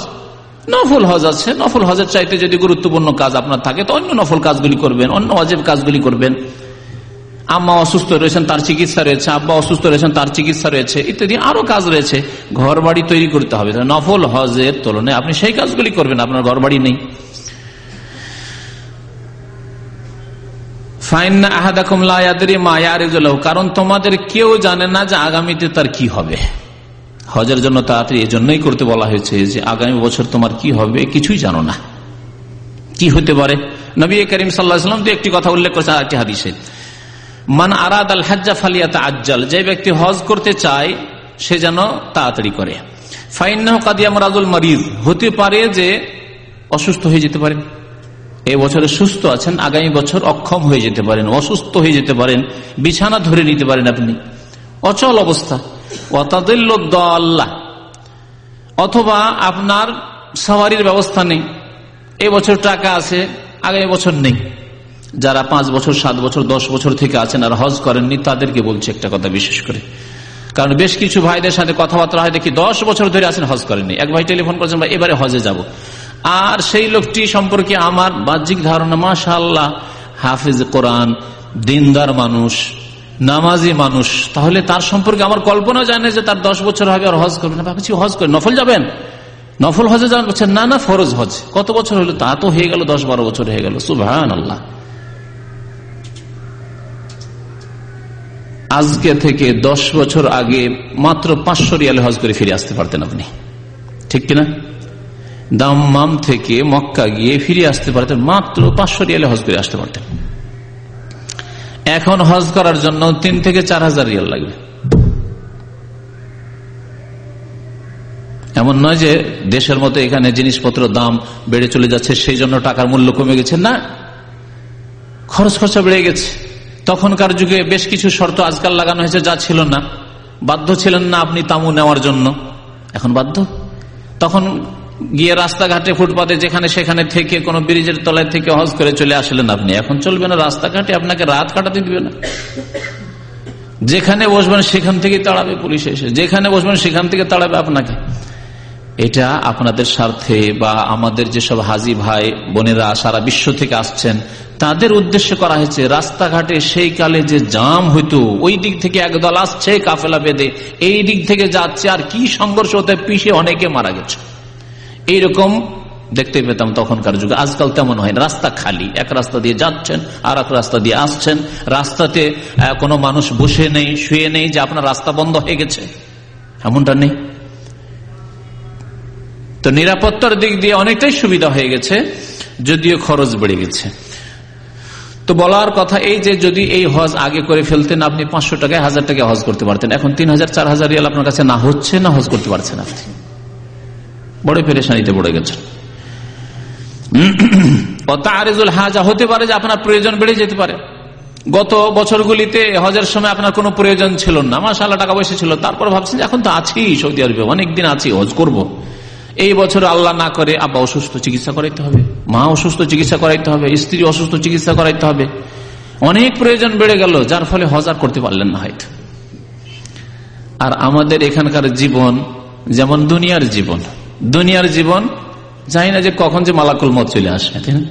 নফল হজ আছে। নফল হজের চাইতে যদি গুরুত্বপূর্ণ কাজ আপনার থাকে, তো অন্য নফল কাজগুলি করবেন, অন্য অজেব কাজগুলি করবেন। আম্মা অসুস্থ রয়েছেন, তার চিকিৎসা রয়েছে, আব্বা অসুস্থ রয়েছেন, তার চিকিৎসা রয়েছে, ইত্যাদি আরও কাজ রয়েছে ঘর বাড়ি তৈরি করতে হবে। নফল হজের তুলনায় আপনি সেই কাজগুলি করবেন, আপনার ঘর বাড়ি নেই কারণ তোমাদের কেউ জানে না যে আগামীতে তার কি হবে। হজের জন্য তাড়াতাড়ি এই জন্যই করতে বলা হয়েছে যে আগামী বছর তোমার কি হবে কিছুই জানো না। কি হতে পারে? নবী করিম সাল্লাহাম তো একটি কথা উল্লেখ করেছে আরেকটি হাদিসে। মান আরাদ আল হাজ্জা ফালিয়াতা আজ্জাল। যে ব্যক্তি হজ করতে চায়, সে যেন তাড়াতাড়ি করে। ফাইন্নাহ কাদিয়াম রাজুল মারিজ হতে পারে যে অসুস্থ হয়ে যেতে পারেন। এ বছরে সুস্থ আছেন, আগামী বছর অক্ষম হয়ে যেতে পারেন, অসুস্থ হয়ে যেতে পারেন, বিছানা ধরে নিতে পারেন আপনি। অচল অবস্থা। আল্লাহ অথবা আপনার সাওয়ারির ব্যবস্থা নেই। বছর টাকা আছে, আগামী বছর নেই। যারা পাঁচ বছর, সাত বছর, দশ বছর থেকে আছেন আর হজ করেননি, তাদেরকে বলছে একটা কথা বিশেষ করে। কারণ বেশ কিছু ভাইদের সাথে কথাবার্তা হয়, দেখি দশ বছর ধরে আছেন, হজ করেননি। এক ভাই টেলিফোন করেছেন বা এবারে হজে যাব। আর সেই লোকটি সম্পর্কে আমার বাহ্যিক ধারণা মাশা আল্লাহ হাফিজ কোরআন, দিনদার মানুষ, নামাজি মানুষ, তাহলে তার সম্পর্কে আমার কল্পনা জানে যে তার দশ বছর হবে আর হজ করবে না। ভাবছি, হজ করে নফল যাবেন? নফল হজে যান বলছেন, না না, ফরজ হজ। কত বছর হলো? তা তো হয়ে গেল, দশ বারো বছর হয়ে গেল। সুভান আল্লাহ আজকে থেকে দশ বছর আগে মাত্র পাঁচশো রিয়ালে হজ করে ফিরে আসতে পারতেন আপনি। ঠিক কিনা? দাম্মাম থেকে মক্কা গিয়ে ফিরে আসতে পারতেন, মাত্র পাঁচশো রিয়ালে হজ করে আসতে পারতেন। এখন হজ করার জন্য তিন থেকে চার হাজার রিয়াল লাগবে। এমন নয় যে দেশের মতো এখানে জিনিসপত্র দাম বেড়ে চলে যাচ্ছে, সেই জন্য টাকার মূল্য কমে গেছে, না। খরচ খরচা বেড়ে গেছে। তখনকার যুগে বেশ কিছু শর্ত আজকাল লাগানো হয়েছে, যা ছিল না। বাধ্য ছিলেন না আপনি তামু নেওয়ার জন্য। এখন বাধ্য? তখন গিয়ে রাস্তাঘাটে ফুটপাতে যেখানে সেখানে থেকে কোন ব্রিজের তলায় থেকে হজ করে চলে আসলেন আপনি। এখন চলবে না রাস্তাঘাটে, আপনাকে রাত কাটাতে দিবে না। যেখানে বসবেন সেখান থেকে তাড়াবে পুলিশ এসে। যেখানে বসবেন সেখান থেকে তাড়াবে আপনাকে। এটা আপনাদের স্বার্থে বা আমাদের যেসব হাজি ভাই, বোনেরা সারা বিশ্ব থেকে আসছেন তাদের উদ্দেশ্যে করা হয়েছে, রাস্তাঘাটে সেই কালে যে জাম হইতো, ওই দিক থেকে একদল আসছে কাফেলা বেঁধে এই দিক থেকে যাচ্ছে আর কি সংঘর্ষ হতে পিছিয়ে অনেকে মারা গেছে। এইরকম দেখতে পেতাম তখনকার যুগে। আজকাল তেমন হয় রাস্তা খালি। এক রাস্তা দিয়ে যাচ্ছেন আর এক রাস্তা দিয়ে আসছেন। রাস্তাতে কোনো মানুষ বসে নেই, শুয়ে নেই যে আপনার রাস্তা বন্ধ হয়ে গেছে। এমনটা নেই। তো নিরাপত্তার দিক দিয়ে অনেকটাই সুবিধা হয়ে গেছে, যদিও খরচ বেড়ে গেছে। তো বলার কথা এই যে যদি এই হজ আগে করে ফেলতেন, আপনি পাঁচশো টাকায়, হাজার টাকায় হজ করতে পারতেন। এখন তিন হাজার, চার হাজার রিয়াল আপনার কাছে না হচ্ছে না হজ করতে পারছেন আপনি। বড় পেরেশানিতে পড়ে গেছেন। হাজা, হতে পারে যে আপনার প্রয়োজন বেড়ে যেতে পারে। গত বছরগুলিতে হজের সময় আপনার কোনো প্রয়োজন ছিল না। মাসাল্লাহ টাকা পয়সা ছিল। তারপর ভাবছেন এখন তো আছি সৌদি আরবে, অনেকদিন আছি, হজ করব। এই বছর আল্লাহ না করে আব্বা অসুস্থ চিকিৎসা করাইতে হবে, মা অসুস্থ চিকিৎসা করাইতে হবে, স্ত্রী অসুস্থ চিকিৎসা করাইতে হবে। অনেক প্রয়োজন বেড়ে গেল, যার ফলে হজার করতে পারলেন না হয়তো আর আমাদের এখানকার জীবন যেমন দুনিয়ার জীবন দুনিয়ার জীবন, জানি না যে কখন যে মালাকুল মত চলে আসবে, তাই না?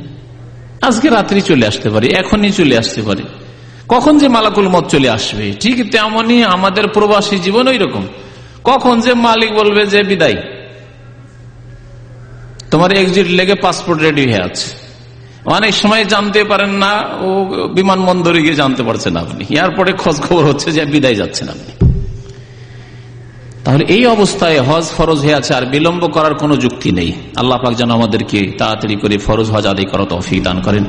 আজকে রাত্রি চলে আসতে পারে, এখনই চলে আসতে পারে। কখন যে মালাকুল মত চলে আসবে, ঠিক তেমনই আমাদের প্রবাসী জীবন ওই রকম কখন যে মালিক বলবে যে বিদায় তোমার এক্সিট লেগে পাসপোর্ট রেডি হয়ে আছে। অনেক সময় জানতে পারেন না, ও বিমানবন্দরে গিয়ে জানতে পারছেন আপনি। এয়ারপোর্টে খোঁজ খবর হচ্ছে যে বিদায় যাচ্ছেন আপনি। তাহলে এই অবস্থায় হজ ফরজ হয়ে আছে, আর বিলম্ব করার কোনো যুক্তি নেই। আল্লাহ পাক যেন আমাদেরকে তাড়াতাড়ি করে ফরজ হজ আদায় করা তৌফিক দান করেন।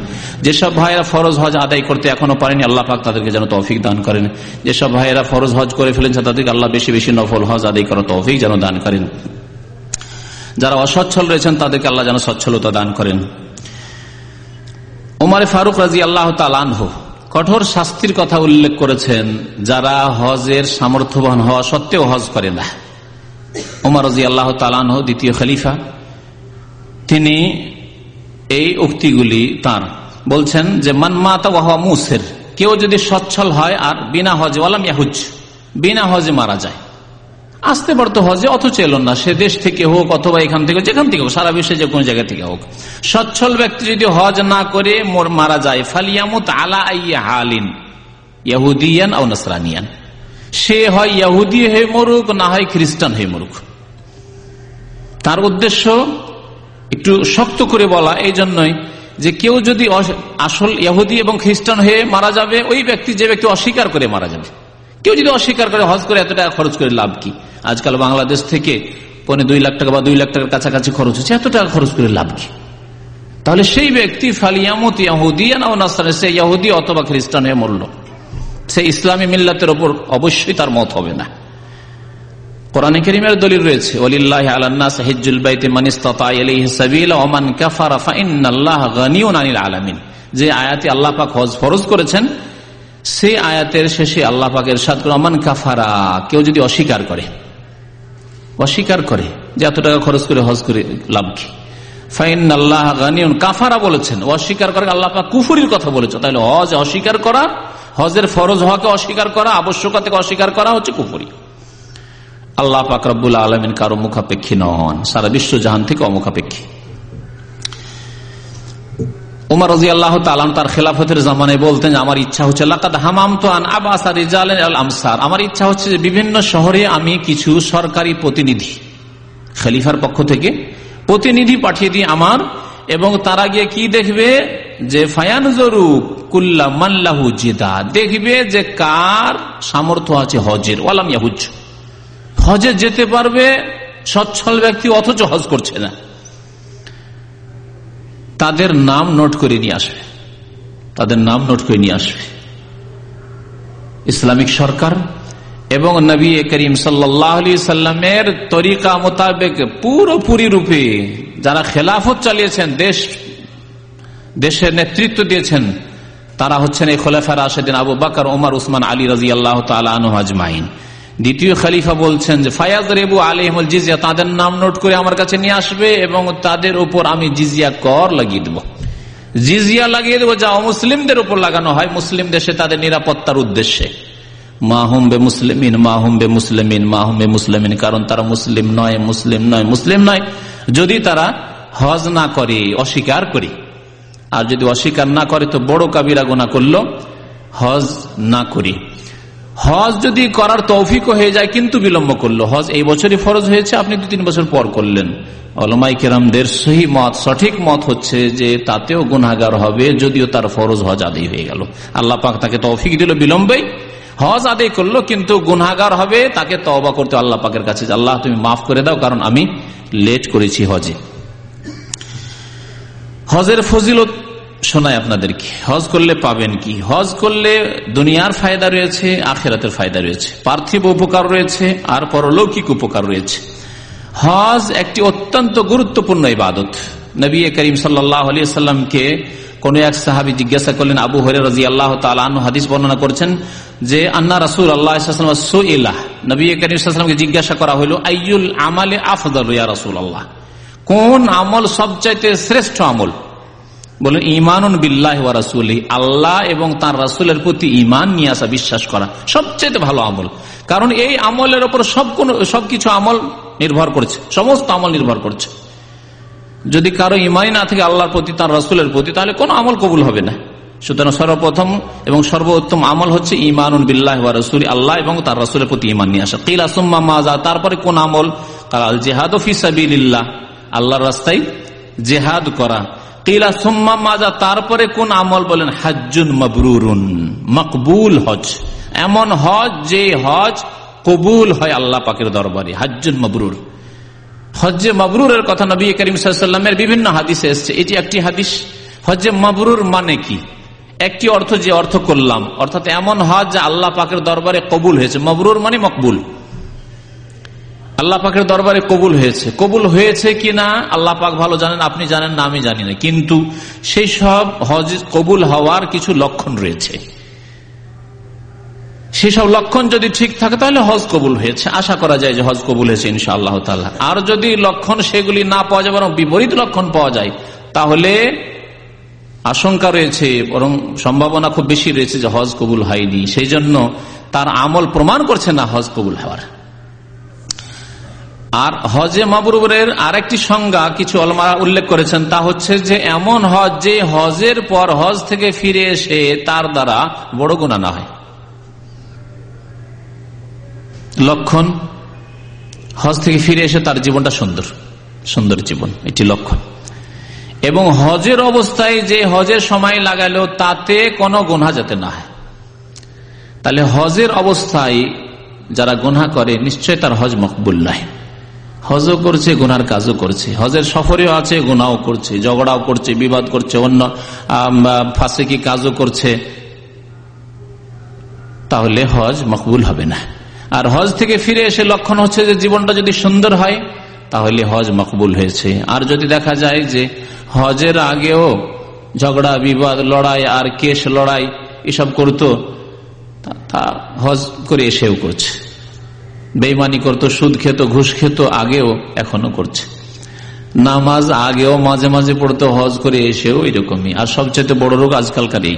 যেসব ভাইয়েরা ফরজ হজ আদায় করতে এখনও পারেনি, আল্লাহ পাক তাদেরকে যেন তৌফিক দান করেন। যেসব ভাইয়েরা ফরজ হজ করে ফেলেছে, তাদেরকে আল্লাহ বেশি বেশি নফল হজ আদায় করা তৌফিক যেন দান করেন। যারা অসচ্ছল রয়েছেন, তাদেরকে আল্লাহ যেন সচ্ছলতা দান করেন। ওমারে ফারুক রাজি আল্লাহ তালানহ কঠোর শাস্তির কথা উল্লেখ করেছেন, যারা হজের সামর্থ্যবান হওয়া সত্ত্বেও হজ করে না। ওমর রাজি আল্লাহ তালানহ দ্বিতীয় খলিফা। তিনি এই উক্তিগুলি তার বলছেন যে মানমাতা ওয়াহা মুসের। কেউ যদি সচ্ছল হয় আর বিনা হজ ওয়ালাম ইয়াহুজ, বিনা হজে মারা যায়। আসতে পারতো হজে, অথচ এলো না। সে দেশ থেকে হোক অথবা এখান থেকে, যেখান থেকে হোক, সারা বিশ্বে যে কোনো জায়গা থেকে হোক। সচ্ছল ব্যক্তি যদি হজ না করে, মোর মারা যায়। ফালিয়ামুত আলা হালিন, ইয়াহুদিয়ান সে হয় ইয়াহুদি হয়ে মরুক, না হয় খ্রিস্টান হয়ে মরুক। তার উদ্দেশ্য একটু শক্ত করে বলা এই জন্যই যে কেউ যদি আসল ইহুদি এবং খ্রিস্টান হয়ে মারা যাবে, ওই ব্যক্তি যে ব্যক্তি অস্বীকার করে মারা যাবে। কেউ যদি অস্বীকার করে হজ করে এত টাকা খরচ করে লাভ কি? আজকাল বাংলাদেশ থেকে পনে দুই লাখ টাকা বা দুই লাখ টাকার কাছাকাছি খরচ হচ্ছে, এত টাকা খরচ করে লাভ কি? তাহলে সেই ব্যক্তি ফালিয়ামত সে ইয়াহুদি অথবা খ্রিস্টান হয়ে মরল। সে ইসলামী মিল্লাতের ওপর অবশ্যই তার মত হবে না। দলিল রয়েছে যে আয়াতে আল্লাহ পাক হজ ফরজ করেছেন সেই আয়াতের শেষে আল্লাহ পাকের করে ওমান কাফারা কেউ যদি অস্বীকার করে অস্বীকার করে যে এত টাকা খরচ করে হজ করে লাভ কি? ফাইন আল্লাহ গানিয়ন কাফারা বলেছেন, অস্বীকার করে আল্লাহ পাক কুফুরির কথা বলেছে তাহলে হজ অস্বীকার করা, হজের ফরজ হওয়াকে অস্বীকার করা, আবশ্যকতাকে অস্বীকার করা হচ্ছে কুফুরি। আল্লাহ পাক পাকরবুল আলমিন কারও মুখাপেক্ষী নন, সারা বিশ্ব জাহান থেকে অমুখাপেক্ষী। উমার রাজি আল্লাহ তালান তার খেলাফতের জামানে বলতেন আমার ইচ্ছা হচ্ছে হামাম তো আমসার। আমার ইচ্ছা হচ্ছে যে, বিভিন্ন শহরে আমি কিছু সরকারি প্রতিনিধি, খলিফার পক্ষ থেকে প্রতিনিধি পাঠিয়ে দিই আমার এবং তারা গিয়ে কি দেখবে? যে ফায়ান জরুক কুল্লা মাল্লাহু জিদা। দেখবে যে, কার সামর্থ্য আছে হজের। ওয়ালাম হজে যেতে পারবে, সচ্ছল ব্যক্তি, অথচ হজ করছে না। তাদের নাম নোট করে নিয়ে আসবে। তাদের নাম নোট করে নিয়ে আসবে। ইসলামিক সরকার এবং নবী করিম সাল্লামের তরিকা মোতাবেক পুরোপুরি রূপে যারা খেলাফত চালিয়েছেন, দেশ, দেশের নেতৃত্ব দিয়েছেন, তারা হচ্ছেন এই খোলাফার আশেদিন আবু বাকর, ওমর, উসমান, আলী রাজি আল্লাহ আজমাইন। দ্বিতীয় খালিফা বলছেন যে ফায়াজ রেবু আলিমুল জিজিয়া তাদের নাম নোট করে আমার কাছে নিয়ে আসবে এবং তাদের উপর আমি জিজিয়া কর লাগিয়ে দেবো। জিজিয়া লাগিয়ে দেবো যা মুসলিমদের উপর লাগানো হয়। মুসলিম দেশে তাদের নিরাপত্তার উদ্দেশ্যে। মাহুম বে মুসলিমিন মাহুম বে মুসলিমিন মাহুম বে মুসলিমিন, কারণ তারা মুসলিম নয় মুসলিম নয় মুসলিম নয়। যদি তারা হজ না করে, অস্বীকার করে। আর যদি অস্বীকার না করে, তো বড় কাবিরা গোনা করল। হজ না করি। হজ যদি করার তৌফিক হয়ে যায়, কিন্তু বিলম্ব করল। হজ এই বছরই ফরজ হয়েছে, আপনি দু তিন বছর পর করলেন। অলমাই কেরামদের সহি মত, সঠিক মত হচ্ছে যে তাতেও গুনাগার হবে, যদিও তার ফরজ হজ আদায় হয়ে গেল। আল্লাহ পাক তাকে তৌফিক দিল বিলম্বে হজ আদায় করল, কিন্তু গুনাগার হবে, তাকে তবা করতে আল্লাহ পাকের কাছে আল্লাহ তুমি মাফ করে দাও, কারণ আমি লেট করেছি হজে। হজের ফজিলত শোনায় আপনাদেরকে। হজ করলে পাবেন কি? হজ করলে দুনিয়ার ফায়দা রয়েছে, আখেরাতের ফায়দা রয়েছে। পার্থিব উপকার রয়েছে, আর পরলৌকিক উপকার রয়েছে। হজ একটি অত্যন্ত গুরুত্বপূর্ণ ইবাদত। নবী করিম সাল্লামকে কোন এক সাহাবি জিজ্ঞাসা করলেন, আবু হরে রাজি আল্লাহ তালু হাদিস বর্ণনা করছেন যে, আন্না রাসুল আল্লাহ নবী করিমকে জিজ্ঞাসা করা হইল, আইয়ুল আমালে আফদল রাসুল আল্লাহ কোন আমল সবচাইতে শ্রেষ্ঠ আমল? বলেন ইমান বিল্লাহ রাসুলি আল্লাহ এবং তার রাসুলের প্রতি ইমান নিয়ে আসা, বিশ্বাস করা সবচেয়ে ভালো আমল। কারণ এই আমলের ওপর সব কোন, সবকিছু আমল নির্ভর করছে, সমস্ত আমল নির্ভর করছে। যদি কারও ইমানই না থাকে আল্লাহর প্রতি, তার রাসুলের প্রতি, তাহলে কোনো আমল কবুল হবে না। সুতরাং সর্বপ্রথম এবং সর্বোত্তম আমল হচ্ছে ইমান বিল্লাহ রসুল আল্লাহ এবং তার রসুলের প্রতি ইমান নিয়ে আসা। কিলা সুম্মা মাজা তারপরে কোন আমল? কাল জেহাদ ফিসাবিল্লাহ আল্লাহর রাস্তায় জেহাদ করা। কিলা সুম্মা মাজা, তারপরে কোন আমল বলেন হাজুন মবরুরুন, মকবুল হজ। এমন হজ যে হজ কবুল হয় আল্লাহ পাকের দরবারে হাজুন মবরুর। হজ্জে মবরুরের কথা নবী করিম সাল্লামের বিভিন্ন হাদিসে এসছে। এটি একটি হাদিস। হজ্জে মবরুর মানে কি? একটি অর্থ যে অর্থ করলাম, অর্থাৎ এমন হজ যে আল্লাহ পাকের দরবারে কবুল হয়েছে। মবরুর মানে মকবুল। আল্লাহ পাকের দরবারে কবুল হয়েছে। কবুল হয়েছে কি না আল্লাহ পাক ভালো জানেন, আপনি জানেন না, আমি জানি না। কিন্তু সেই সব হজ কবুল হওয়ার কিছু লক্ষণ রয়েছে। সেসব লক্ষণ যদি ঠিক থাকে, তাহলে হজ কবুল হয়েছে। আশা করা যায় যে হজ কবুল হয়েছে ইনশা আল্লাহ আর যদি লক্ষণ সেগুলি না পাওয়া যায়, বরং বিপরীত লক্ষণ পাওয়া যায়, তাহলে আশঙ্কা রয়েছে, বরং সম্ভাবনা খুব বেশি রয়েছে যে হজ কবুল হয়নি। সেই জন্য তার আমল প্রমাণ করছে না হজ কবুল হওয়ার। আর হজে মাবরুরের আরেকটি সংজ্ঞা কিছু অলমারা উল্লেখ করেছেন, তা হচ্ছে যে এমন হজ যে হজের পর হজ থেকে ফিরে এসে তার দ্বারা বড় গুণা না হয়। লক্ষণ, হজ থেকে ফিরে এসে তার জীবনটা সুন্দর সুন্দর জীবন, এটি লক্ষণ। এবং হজের অবস্থায় যে হজের সময় লাগালো, তাতে কোনো গুনা যাতে না হয়। তাহলে হজের অবস্থায় যারা গুনা করে নিশ্চয় তার হজ মকবুল নয়। হজও করছে, গুনার কাজও করছে। হজের সফরেও আছে, গুনাও করছে, ঝগড়াও করছে, বিবাদ করছে, অন্য ফাঁসে কি কাজও করছে। তাহলে হজ মকবুল হবে না। আর হজ থেকে ফিরে এসে লক্ষণ হচ্ছে যে জীবনটা যদি সুন্দর হয়, তাহলে হজ মকবুল হয়েছে। আর যদি দেখা যায় যে হজের আগেও ঝগড়া, বিবাদ, লড়াই, আর কেশ লড়াই এসব করতো তা হজ করে এসেও করছে। বেইমানি করতো, সুদ খেত, ঘুষ খেত, আগেও, এখনও করছে। নামাজ আগেও মাঝে মাঝে পড়তো, হজ করে এসেও এরকমই। আর সবচেয়ে বড় রোগ আজকালকার এই।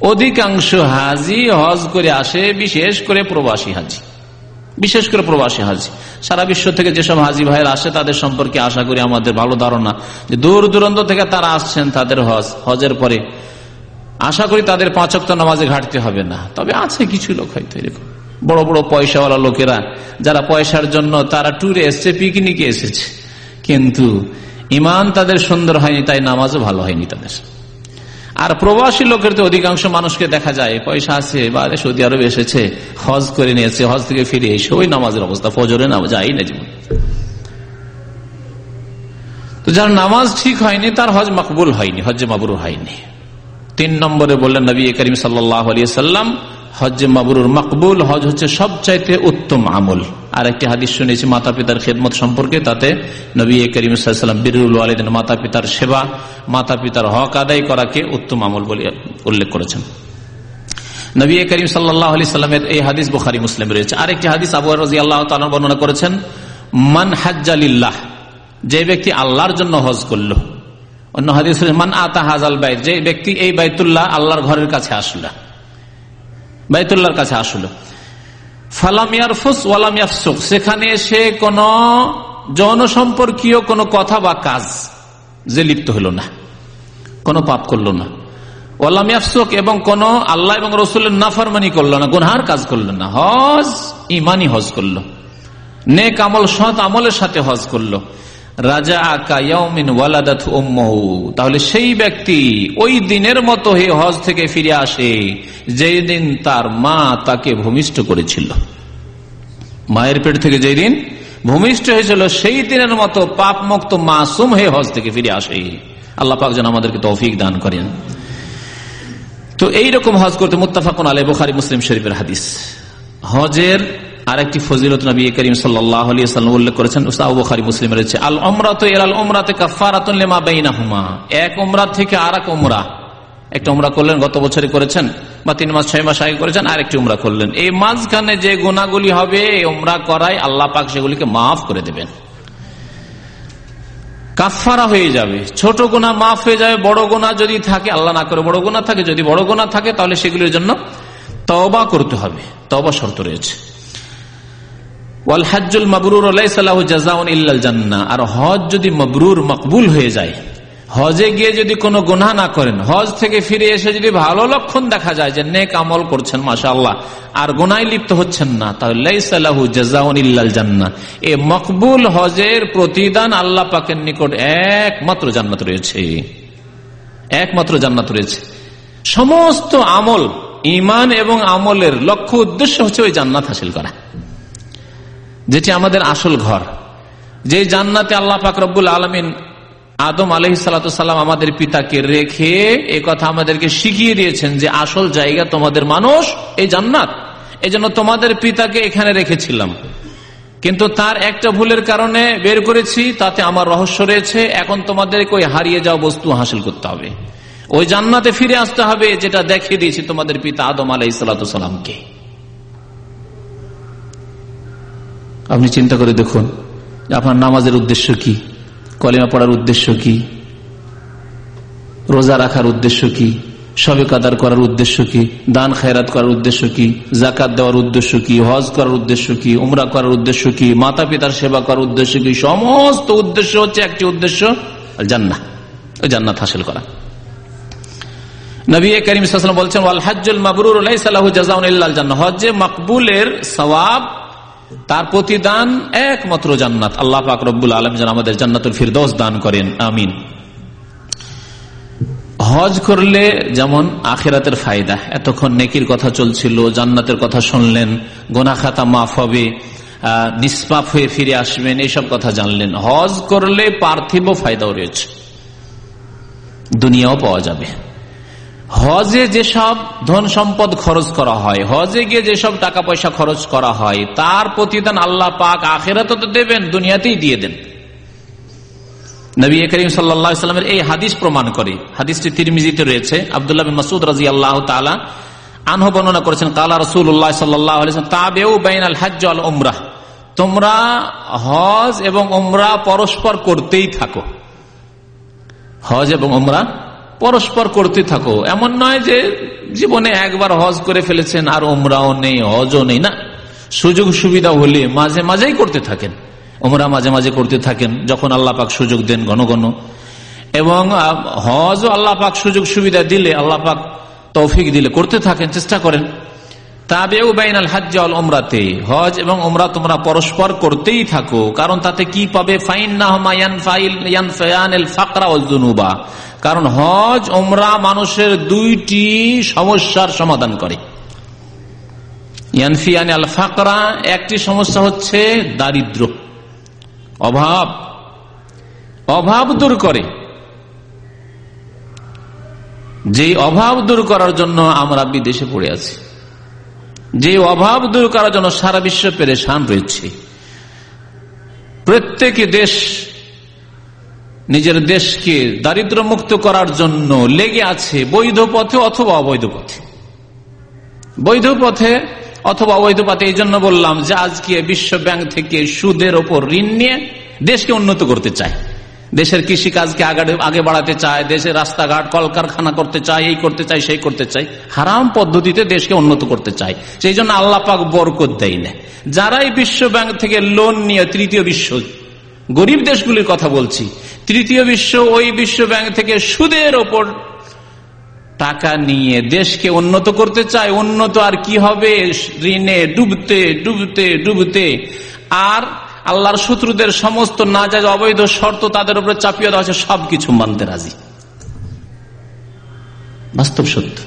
অধিকাংশ হাজি হজ করে আসে, বিশেষ করে প্রবাসী হাজি। বিশেষ করে প্রবাসী হাজি। সারা বিশ্ব থেকে যেসব হাজি ভাইয়ের আসে, তাদের সম্পর্কে আশা করি আমাদের ভালো ধারণা। যে দূর দূরান্ত থেকে তারা আসছেন তাদের হজ, হজের পরে। আশা করি তাদের পাঁচক্ত নামাজে ঘাটতে হবে না। তবে আছে কিছু লোক হয়তো এরকম। বড় বড় পয়সাওয়ালা লোকেরা, যারা পয়সার জন্য তারা ট্যুরে এসছে পিকনিকে এসেছে। কিন্তু ইমান তাদের সুন্দর হয়নি, তাই নামাজও ভালো হয়নি তাদের। আর প্রবাসী লোকের তো অধিকাংশ মানুষকে দেখা যায়, পয়সা আছে বা সৌদি আরবে এসেছে, হজ করে নিয়েছে, হজ থেকে ফিরে এসে ওই নামাজের অবস্থা, ফজরে নামাজ, যাই না জীবন। তো যার নামাজ ঠিক হয়নি, তার হজ মকবুল হয়নি হজ মাবরু হয়নি। তিন নম্বরে বললেন নবী করিম সাল্লাহ সাল্লাম হজ মাবরুর মকবুল হজ হচ্ছে সবচাইতে উত্তম আমল। আর একটি হাদিস শুনেছি মাতা পিতার খেদমত সম্পর্কে, তাতে নবী করিম সাল্লাম বিরুল আলীদিন মাতা পিতার সেবা মাতা পিতার হক আদায় করাকে উত্তম আমল বলে উল্লেখ করেছেন। নবী করিম সাল্লাহ সাল্লামের এই হাদিস বুখারি, মুসলিম রয়েছে। আরেকটি হাদিস আবু রাজি আল্লাহ বর্ণনা করেছেন, মান হাজ্জালিল্লাহ যে ব্যক্তি আল্লাহর জন্য হজ করল। অন্য হাদিস মান আতা হাজাল বাইর যে ব্যক্তি এই বাইতুল্লাহ আল্লাহর ঘরের কাছে আসলো। বাইতুল্লাহর কাছে আসলো। ফালামিয়ারফুস ওয়ালামিয়াফসুক সেখানে সে কোন যৌন সম্পর্কীয় কোনো কথা বা কাজ যে লিপ্ত হলো না, কোনো পাপ করল না। ওয়ালামিয়াফসুক এবং কোন আল্লাহ এবং রসুলের নাফারমানি করল না, গুনহার কাজ করল না, হজ ইমানি হজ করল। নেক আমল, সৎ আমলের সাথে হজ করল। রাজা আকা ইয়াউমিন ওয়ালাদাত উম্মহু। তাহলে সেই ব্যক্তি ওই দিনের মতো হে হজ থেকে ফিরে আসে, যেই দিন তার মা তাকে ভূমিষ্ঠ করেছিল। মায়ের পেট থেকে যেই দিন ভূমিষ্ঠ হয়েছিল, সেই দিনের মতো পাপ মুক্ত মাসুম হে হজ থেকে ফিরে আসে। আল্লাহ পাক যেন আমাদেরকে তৌফিক দান করেন। তো এইরকম হজ করতে মুত্তাফাকুন আলী বুখারি মুসলিম শরীফের হাদিস। হজের আরেকটি ফজিলত নবী করিম সাল্লাম উল্লেখ করেছেন বুখারি মুসলিম রয়েছে। আল ওমরাত এলাল ওমরাতে কাফারাতুল্লেমা বেইনা হুমা এক ওমরা থেকে আর এক ওমরা একটা উমরা করলেন, গত বছরে করেছেন, বা তিন মাস, ছয় মাস আগে করেছেন আর একটি উমরা করলেন। এই মাঝখানে যে গুণাগুলি হবে উমরা করায় আল্লাহ পাক সেগুলিকে মাফ করে দেবেন। কাফারা হয়ে যাবে। ছোট গোনা মাফ হয়ে যাবে, বড় গোনা যদি থাকে, আল্লাহ না করে বড় গোনা থাকে, যদি বড় গোনা থাকে, তাহলে সেগুলির জন্য তবা করতে হবে। তবা শর্ত রয়েছে। ওয়াল হাজুল মবরুর জান্না আর হজ যদি মবরুর, মকবুল হয়ে যায়, হজে গিয়ে যদি কোনো গুনা না করেন, হজ থেকে ফিরে এসে যদি ভালো লক্ষণ দেখা যায় যে নেক আমল করছেন মাসা আল্লাহ আর গোনায় লিপ্ত হচ্ছেন না, তাহলে জান্না এ মকবুল হজের প্রতিদান আল্লাহ পাকের নিকট একমাত্র জান্নাত রয়েছে। একমাত্র জান্নাত রয়েছে। সমস্ত আমল ইমান এবং আমলের লক্ষ্য উদ্দেশ্য হচ্ছে ওই জান্নাত হাসিল করা। যেটি আমাদের আসল ঘর। যে জান্নাতে আল্লাহ পাক রব্বুল আলমিন আদম আলহিসাল্লাম আমাদের পিতাকে রেখে এ কথা আমাদেরকে শিখিয়ে দিয়েছেন যে আসল জায়গা তোমাদের মানুষ এই জান্নাত। এই তোমাদের পিতাকে এখানে রেখেছিলাম। কিন্তু তার একটা ভুলের কারণে বের করেছি, তাতে আমার রহস্য রয়েছে, এখন তোমাদেরকে ওই হারিয়ে যাওয়া বস্তু হাসিল করতে হবে। ওই জান্নাতে ফিরে আসতে হবে, যেটা দেখিয়ে দিয়েছি তোমাদের পিতা আদম আলাইসালামকে আপনি চিন্তা করে দেখুন, আপনার নামাজের উদ্দেশ্য কি? কলিমা পড়ার উদ্দেশ্য কি? রোজা রাখার উদ্দেশ্য কি? সবে কাদার করার উদ্দেশ্য কি? দান খায়রাত করার উদ্দেশ্য কি? জাকাত দেওয়ার উদ্দেশ্য কি? হজ করার উদ্দেশ্য কি? উমরা করার উদ্দেশ্য কি? মাতা পিতার সেবা করার উদ্দেশ্য কি? সমস্ত উদ্দেশ্য হচ্ছে একটি উদ্দেশ্য জান্না জান্নাত হাসিল করা। নবী করিম বলছেন ওয়াল হাজ্জুল মাবরুর হজ্জে মকবুলের সওয়াব তার প্রতিদান একমাত্র জান্নাত। আল্লাহ পাক রব্বুল আলম যেন আমাদের জান্নাতুল ফিরদৌস দান করেন। আমিন। হজ করলে যেমন আখেরাতের ফায়দা, এতক্ষণ নেকির কথা চলছিল, জান্নাতের কথা শুনলেন, গোনা খাতা মাফ হবে নিষ্পাপ হয়ে ফিরে আসবেন এইসব কথা জানলেন। হজ করলে পার্থিব ফায়দাও রয়েছে। দুনিয়াও পাওয়া যাবে। হজে যেসব ধন সম্পদ খরচ করা হয়, হজে গিয়ে যেসব টাকা পয়সা খরচ করা হয়, তার প্রতিদান আল্লাহ পাক আখেরাত তো দেবেন, দুনিয়াতেই দিয়ে দেন। নবী সাল্লামের এই হাদিস প্রমাণ করে। রয়েছে। আল্লাহ আনহ করেছেন তোমরা হজ এবং ওমরা পরস্পর করতেই থাকো। হজ এবং ওমরা পরস্পর করতে থাকো। এমন নয় যে জীবনে একবার হজ করে ফেলেছেন, আর ওমরাও নেই, হজও নেই, না। সুযোগ সুবিধা হলে মাঝে মাঝেই করতে থাকেন। ওমরা মাঝে মাঝে করতে থাকেন, যখন আল্লাহ পাক সুযোগ দেন ঘন ঘন। এবং হজ আল্লাহ পাক সুযোগ সুবিধা দিলে, আল্লাহ পাক তৌফিক দিলে করতে থাকেন, চেষ্টা করেন। তাবেও বাইনাল হাজ্জাল ওমরাতে হজ এবং ওমরা তোমরা পরস্পর করতেই থাকো, কারণ তাতে কি পাবে? ফাইন না ফাকরা কারণ হজ ওমরা মানুষের দুইটি সমস্যার সমাধান করে। ইয়ানফিয়ান ফাকরা, একটি সমস্যা হচ্ছে দারিদ্র। অভাব। অভাব দূর করে। যে অভাব দূর করার জন্য আমরা বিদেশে পড়ে আছি। যে অভাব দূর করার জন্য সারা বিশ্ব পেরেশান রয়েছে। প্রত্যেক দেশ নিজের দেশকে দারিদ্র মুক্ত করার জন্য লেগে আছে বৈধ পথে অথবা অবৈধ পথে। বৈধ পথে অথবা অবৈধ পথে, এই জন্য বললাম যে আজকে বিশ্ব ব্যাংক থেকে সুদের ওপর ঋণ নিয়ে দেশকে উন্নত করতে চায়। দেশের কৃষি কাজকে আগে বাড়াতে চায়, দেশের রাস্তাঘাট, কলকারখানা করতে চায়, এই করতে চায়, সেই করতে চায়। হারাম পদ্ধতিতে দেশকে উন্নত করতে চায়। সেই জন্য আল্লাহ পাক বরকত দেয় না। যারাই বিশ্ব ব্যাংক থেকে লোন নিয়ে তৃতীয় বিশ্ব, গরিব দেশগুলির কথা বলছি, তৃতীয় বিশ্ব, ওই বিশ্ব ব্যাংক থেকে সুদের ওপর টাকা নিয়ে দেশকে উন্নত করতে চায়, উন্নত আর কি হবে? ঋণে ডুবতে ডুবতে ডুবতে। আর আল্লাহর শত্রুদের সমস্ত না যা অবৈধ শর্ত তাদের উপরে চাপিয়ে দেওয়া হচ্ছে সবকিছু মানতে রাজি। বাস্তব সত্য।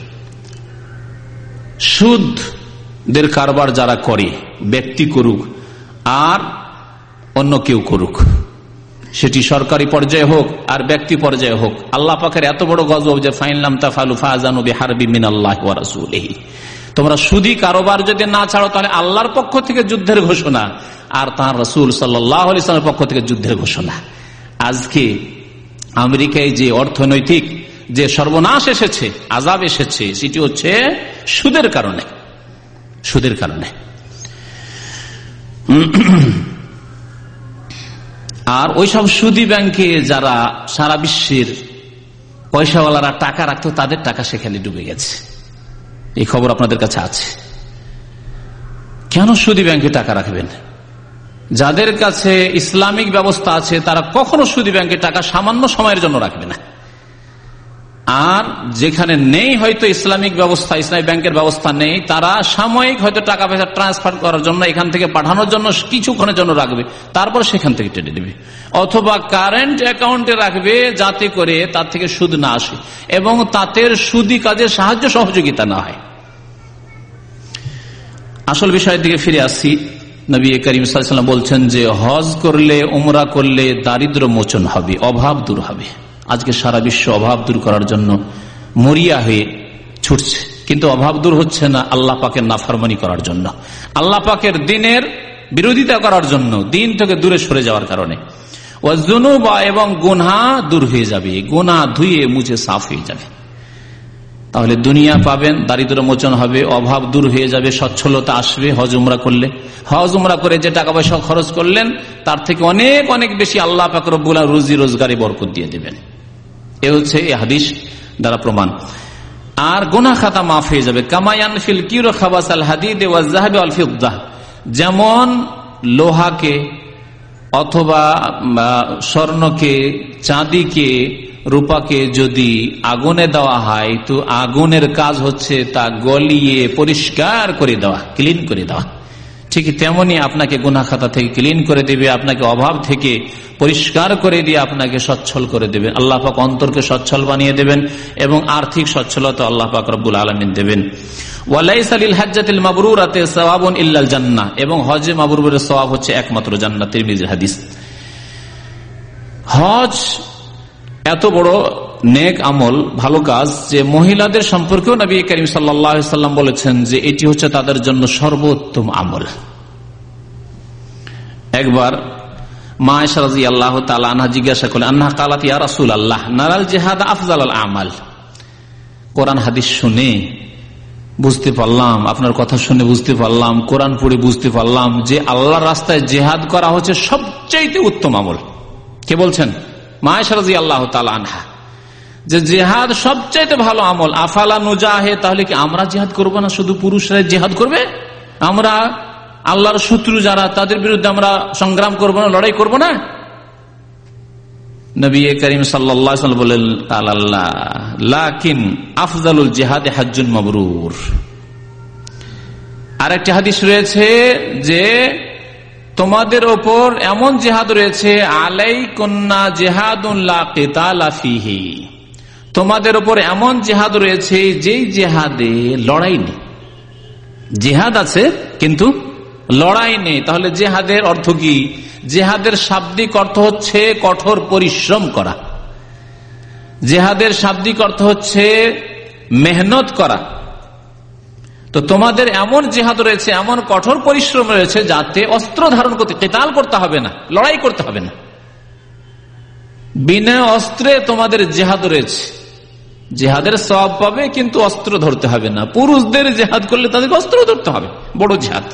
সুদদের কারবার যারা করে, ব্যক্তি করুক আর অন্য কেউ করুক, সেটি সরকারি পর্যায়ে হোক আর ব্যক্তি পর্যায়ে হোক, আল্লাহ পাখের এত বড় গজব যে, ফাইনলাম তাফালু ফাজানু বিহারবি মিন আল্লাহ তোমরা সুদি কারোবার যদি না ছাড়ো, তাহলে আল্লাহর পক্ষ থেকে যুদ্ধের ঘোষণা আর তাঁর রসুল সাল্লামের পক্ষ থেকে যুদ্ধের ঘোষণা। আজকে আমেরিকায় যে অর্থনৈতিক যে সর্বনাশ এসেছে আজাব এসেছে, সেটি হচ্ছে সুদের কারণে। সুদের কারণে। আর ওইসব সুদি ব্যাংকে যারা সারা বিশ্বের পয়সাওয়ালারা টাকা রাখতো, তাদের টাকা সেখানে ডুবে গেছে। এই খবর আপনাদের কাছে আছে। কেন সুদী ব্যাংকে টাকা রাখবেন? যাদের কাছে ইসলামিক ব্যবস্থা আছে, তারা কখনো সুদী ব্যাংকে টাকা সামান্য সময়ের জন্য রাখবে না। আর যেখানে নেই হয়তো ইসলামিক ব্যবস্থা, ইসলামিক ব্যাংকের ব্যবস্থা নেই, তারা সাময়িক হয়তো টাকা পয়সা ট্রান্সফার করার জন্য, এখান থেকে পাঠানোর জন্য কিছুক্ষণের জন্য রাখবে। তারপর সেখান থেকে টেনে দেবে অথবা কারেন্ট অ্যাকাউন্টে রাখবে যাতে করে তার থেকে সুদ না আসে এবং তাদের সুদি কাজে সাহায্য সহযোগিতা না হয়। আসল বিষয়ের দিকে ফিরে আসছি নবী করিম সাল্লাম বলছেন যে, হজ করলে, উমরা করলে দারিদ্র মোচন হবে, অভাব দূর হবে। আজকে সারা বিশ্ব অভাব দূর করার জন্য মরিয়া হয়ে ছুটছে। কিন্তু অভাব দূর হচ্ছে না আল্লাহ পাকের নাফারমানি করার জন্য। আল্লাহ পাকের দিনের বিরোধিতা করার জন্য দিন থেকে দূরে সরে যাওয়ার কারণে। জনুবা এবং গুনা দূর হয়ে যাবে। গুনা ধুয়ে মুছে সাফ হয়ে যাবে। তাহলে দুনিয়া পাবেন দারিদ্র মোচন হবে, অভাব দূর হয়ে যাবে, সচ্ছলতা আসবে, হজ, উমরা করলে। হজ, উমরা করে যে টাকা পয়সা খরচ করলেন, তার থেকে অনেক অনেক বেশি আল্লাহ পাকরবুল্লাহ রুজি রোজগারে বরকত দিয়ে দেবেন। এ হচ্ছে এ হাদিস দ্বারা প্রমাণ। আর গোনা খাতা মাফ হয়ে যাবে। কামায়ান ফিল কিউর খাবাস আল হাদিদ যেমন লোহাকে অথবা স্বর্ণকে, চাঁদিকে, রূপাকে যদি আগুনে দেওয়া হয়, তো আগুনের কাজ হচ্ছে তা গলিয়ে পরিষ্কার করে দেওয়া, ক্লিন করে দেওয়া। ঠিক তেমনি আপনাকে গুনা খাতা থেকে ক্লিন করে দেবে, আপনাকে অভাব থেকে পরিষ্কার করে দিয়ে আপনাকে সচ্ছল করে দেবেন আল্লাহ পাক অন্তরকে সচ্ছল বানিয়ে দেবেন এবং আর্থিক সচ্ছলতা আল্লাহ পাক রব্বুল আলমিন দেবেন। এবং মাবরুরের সবাব হচ্ছে একমাত্র হাদিস। হজ এত বড় নেক আমল, ভালো কাজ, যে মহিলাদের সম্পর্কেও নবী করিম সাল্লাম বলেছেন যে এটি হচ্ছে তাদের জন্য সর্বোত্তম আমল। একবার মা রাজি আল্লাহ তালা জিজ্ঞাসা করলেন আন্না কালাত ইয়া রাসুল আল্লাহ নারাল জেহাদ আফজাল আমাল। কোরআন হাদিস শুনে বুঝতে পারলাম, আপনার কথা শুনে বুঝতে পারলাম, কোরআন পড়ে বুঝতে পারলাম যে আল্লাহ রাস্তায় জেহাদ করা হচ্ছে সবচাইতে উত্তম আমল। কে বলছেন? মায়েশা রাজি আল্লাহ তালা আনহা। যে জেহাদ সবচাইতে ভালো আমল। আফালা নুজাহে, তাহলে কি আমরা জেহাদ করব না? শুধু পুরুষরা জেহাদ করবে? আমরা আল্লাহর শত্রু যারা, তাদের বিরুদ্ধে আমরা সংগ্রাম করব না, লড়াই করব না? নবী জেহাদে আর হাদিস রয়েছে যে, তোমাদের ওপর এমন জেহাদ রয়েছে আলাই কন্যা কেতালাফিহি তোমাদের ওপর এমন জেহাদ রয়েছে, যেই জেহাদে লড়াই নেই। জেহাদ আছে, কিন্তু লড়াই নেই। তাহলে জেহাদের অর্থ কি? জেহাদের শাব্দিক অর্থ হচ্ছে কঠোর পরিশ্রম করা। জেহাদের শাব্দিক অর্থ হচ্ছে মেহনত করা। তো তোমাদের এমন জেহাদ রয়েছে, এমন কঠোর পরিশ্রম রয়েছে, যাতে অস্ত্র ধারণ করতে, কেতাল করতে হবে না, লড়াই করতে হবে না। বিনা অস্ত্রে তোমাদের জেহাদ রয়েছে। জেহাদের সব পাবে, কিন্তু অস্ত্র ধরতে হবে না। পুরুষদের জেহাদ করলে তাদেরকে অস্ত্র ধরতে হবে, বড় জেহাদ।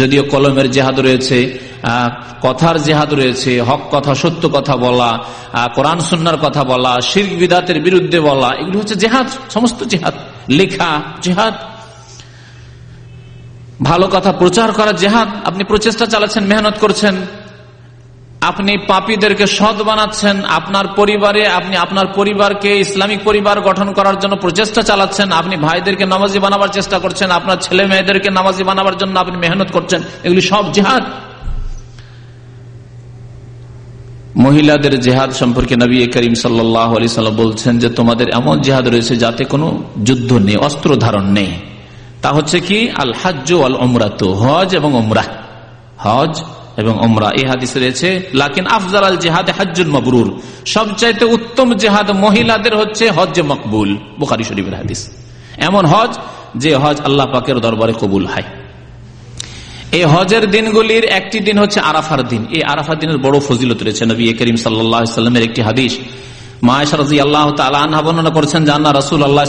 যদিও কলমের জেহাদ রয়েছে কথার জেহাদ রয়েছে, হক কথা, সত্য কথা বলা কোরআন, সুন্নার কথা বলা, শির্ক, বিদাতের বিরুদ্ধে বলা, এগুলো হচ্ছে জেহাদ, সমস্ত জেহাদ। লেখা, জেহাদ। ভালো কথা প্রচার করা জেহাদ, আপনি প্রচেষ্টা চালাচ্ছেন, মেহনত করছেন। আপনি পাপীদেরকে সৎ বানাচ্ছেন, আপনার পরিবারে, আপনি আপনার পরিবারকে, ইসলামিক পরিবার গঠন করার জন্য প্রচেষ্টা চালাচ্ছেন, আপনি ভাইদেরকে নামাজি বানাবার চেষ্টা করছেন, আপনার ছেলে মেয়েদেরকে নামাজি বানাবার জন্য আপনি মেহনত করছেন, এগুলি সব জেহাদ। মহিলাদের জেহাদ সম্পর্কে নবী করিম সাল্লাম বলছেন যে, তোমাদের এমন জেহাদ রয়েছে যাতে কোনো যুদ্ধ নেই, অস্ত্র ধারণ নেই। তা হচ্ছে কি আল হাজ আল তো হজ এবং ওমরা হজ এবং ওমরা এই হাদিস রয়েছে, লাকিন আফজাল আল জেহাদ হাজুল মবরুর। সবচাইতে উত্তম জেহাদ মহিলাদের হচ্ছে হজ মকবুল, বুখারি শরীফের হাদিস। এমন হজ যে হজ আল্লাহ পাকের দরবারে কবুল হয়। এই হজের দিনগুলির একটি দিন হচ্ছে আরাফার দিন। এই আরাফার দিনের বড় ফজিলত রয়েছে নবী করিম সাল্লামের একটি হাদিস আল্লাহ বর্ণনা করছেন রসুল আল্লাহ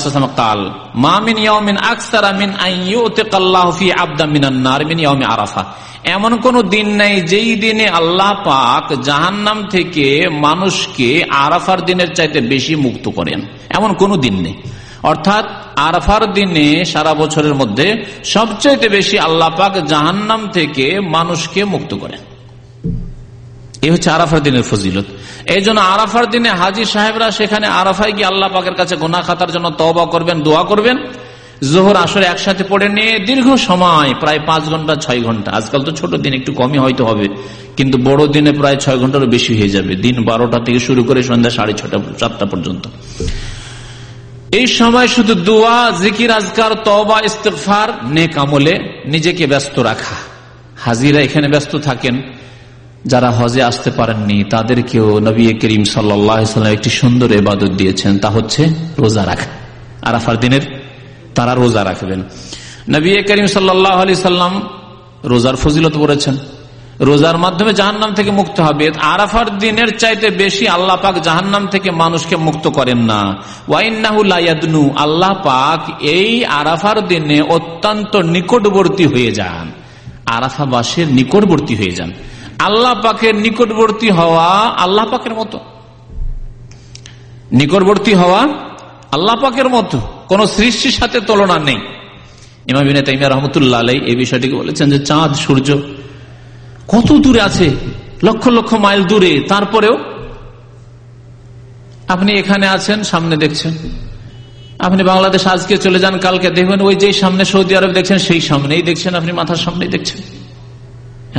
মামিন মিন আরাফা এমন কোন দিন নাই যেই দিনে আল্লাহ পাক জাহান্নাম থেকে মানুষকে আরাফার দিনের চাইতে বেশি মুক্ত করেন। এমন কোন দিন নেই। অর্থাৎ আরাফার দিনে সারা বছরের মধ্যে সবচাইতে বেশি আল্লাহ পাক জাহান্নাম থেকে মানুষকে মুক্ত করেন। এই হচ্ছে আরাফার দিনের ফজিলত। এই জন্য আরাফার দিনে হাজির সাহেবরা সেখানে আরাফায় গিয়ে আল্লাহ পাকের কাছে গোনা খাতার জন্য তবা করবেন, দোয়া করবেন। জোহর, আসরে একসাথে পড়ে নিয়ে দীর্ঘ সময়, প্রায় পাঁচ ঘণ্টা, ছয় ঘণ্টা। আজকাল তো ছোট দিন, একটু কমই হয়তো হবে। কিন্তু বড় দিনে প্রায় ছয় ঘন্টারও বেশি হয়ে যাবে। দিন বারোটা থেকে শুরু করে সন্ধ্যা সাড়ে ছটা চারটা পর্যন্ত। এই সময় শুধু দোয়া, জিকির, আজকার তবা ইস্তফার নেক আমলে নিজেকে ব্যস্ত রাখা। হাজিরা এখানে ব্যস্ত থাকেন। যারা হজে আসতে পারেননি, তাদেরকেও নবী করিম সাল্লাম একটি সুন্দর এবাদত দিয়েছেন, তা হচ্ছে রোজা রাখা। আরাফার দিনের তারা রোজা রাখবেন। নবী করিম সাল্লাম রোজার ফজিলত বলেছেন রোজার মাধ্যমে জাহান্নাম থেকে মুক্ত হবে। আরাফার দিনের চাইতে বেশি আল্লাহ পাক জাহান্নাম থেকে মানুষকে মুক্ত করেন না। ওয়াইনাহুলাইয়াদনু আল্লাহ পাক এই আরাফার দিনে অত্যন্ত নিকটবর্তী হয়ে যান। আরাফাবাসের নিকটবর্তী হয়ে যান। আল্লাহ পাকের নিকটবর্তী হওয়া আল্লাহ পাকের মতো। নিকটবর্তী হওয়া আল্লাহ পাকের মতো। কোন সৃষ্টির সাথে তুলনা নেই। ইমামিনা তাইমিয়া রহমতুল্লাহ আলাই এই বিষয়টিকে বলেছেন যে চাঁদ, সূর্য কত দূরে আছে, লক্ষ লক্ষ মাইল দূরে, তারপরেও আপনি এখানে আছেন, সামনে দেখছেন। আপনি বাংলাদেশ আজকে চলে যান, কালকে দেখবেন ওই যে সামনে সৌদি আরব দেখছেন, সেই সামনেই দেখছেন, আপনি মাথার সামনেই দেখছেন।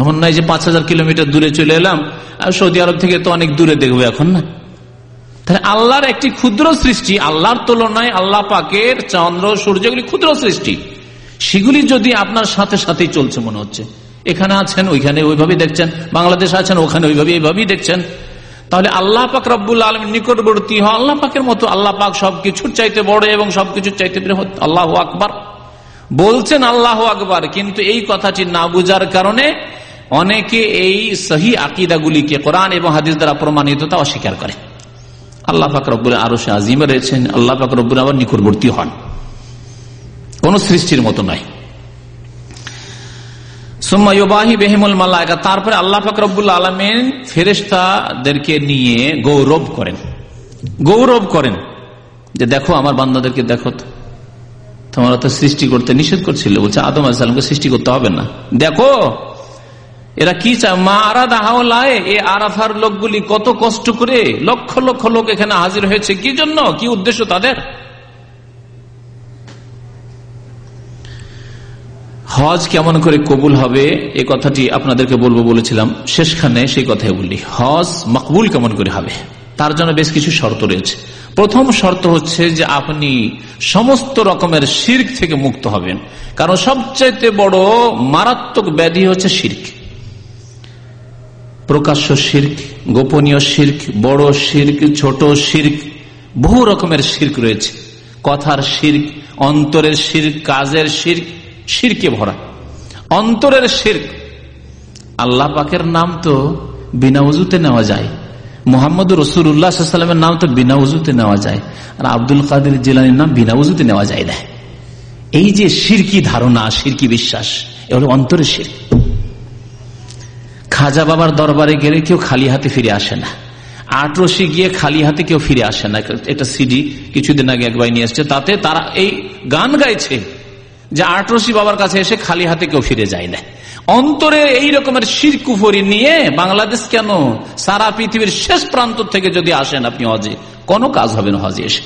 এমন নয় যে পাঁচ হাজার কিলোমিটার দূরে চলে এলাম, আর সৌদি আরব থেকে তো অনেক দূরে দেখব এখন না। তাহলে আল্লাহর একটি ক্ষুদ্র সৃষ্টি, আল্লাহর তুলনায় আল্লাহ পাকের চন্দ্র সূর্যগুলি ক্ষুদ্র সৃষ্টি। সেগুলি যদি আপনার সাথে সাথেই চলছে মনে হচ্ছে। এখানে আছেন, ওইখানে ওইভাবেই দেখছেন, বাংলাদেশ আছেন, ওখানে ওইভাবে এইভাবেই দেখছেন। তাহলে আল্লাহ পাক রব্বুল আলম নিকটবর্তী হয় আল্লাহ পাকের মতো আল্লাহ পাক সবকিছুর চাইতে বড় এবং সবকিছুর চাইতে বৃহৎ। আল্লাহ আকবার। বলছেন আল্লাহ আকবার, কিন্তু এই কথাটি না বুঝার কারণে অনেকে এই সহি আকিদাগুলিকে কোরআন এবং হাদিস দ্বারা প্রমাণিত তা অস্বীকার করে। আল্লাহ পাক রব্বুল আরও সে আজিমে রয়েছেন, আল্লাহ পাক রব্বুল আবার নিকটবর্তী হন। কোন সৃষ্টির মতো নয়। তারপরে আল্লাহ ফেরেস্তাদেরকে নিয়ে গৌরব করেন। গৌরব করেন যে দেখো আমার বান্দাদেরকে দেখো তোমার তো সৃষ্টি করতে নিষেধ করছিল, বলছে আদম আলামকে সৃষ্টি করতে হবে না। দেখো! এরা কি চায়? মা আরাদ আহাওলায় এ আরাফার লোকগুলি কত কষ্ট করে লক্ষ লক্ষ লোক এখানে হাজির হয়েছে। কি জন্য? কি উদ্দেশ্য তাদের? হজ কেমন করে কবুল হবে? এ কথাটি আপনাদেরকে বলব বলেছিলাম। শেষখানে সেই কথাই বললি। হজ মকবুল কেমন করে হবে? তার জন্য বেশ কিছু শর্ত রয়েছে। প্রথম শর্ত হচ্ছে যে আপনি সমস্ত রকমের শির্ক থেকে মুক্ত হবেন। কারণ সবচাইতে বড় মারাত্মক ব্যাধি হচ্ছে শির্ক। প্রকাশ্য শির্ক, গোপনীয় শির্ক, বড় শির্ক, ছোট শির্ক, বহু রকমের শির্ক রয়েছে। কথার শির্ক, অন্তরের শির্ক, কাজের শির্ক, শিরকে ভরা। অন্তরের শির্ক, আল্লাহ পাকের নাম তো বিনা উজুতে নেওয়া যায়। মোহাম্মদ রসুল্লাহামের নাম তো বিনা উজুতে নেওয়া যায়। আর আব্দুল কাদের জিলানির নাম বিনা উজুতে নেওয়া যায় না। এই যে সিরকি ধারণা সিরকি বিশ্বাস এগুলো অন্তরের শির খাজা বাবার দরবারে গেলে কেউ খালি হাতে ফিরে আসে না। আটরসি গিয়ে খালি হাতে কেউ ফিরে আসে না। এটা সিডি কিছুদিন আগে একবার নিয়ে আসছে তাতে তারা এই গান গাইছে যে আটরসি বাবার কাছে এসে খালি হাতে কেউ ফিরে যায় না। অন্তরে এই রকমের শিরকুফরি নিয়ে বাংলাদেশ কেন সারা পৃথিবীর শেষ প্রান্ত থেকে যদি আসেন আপনি হজে, কোনো কাজ হবে না হজে এসে।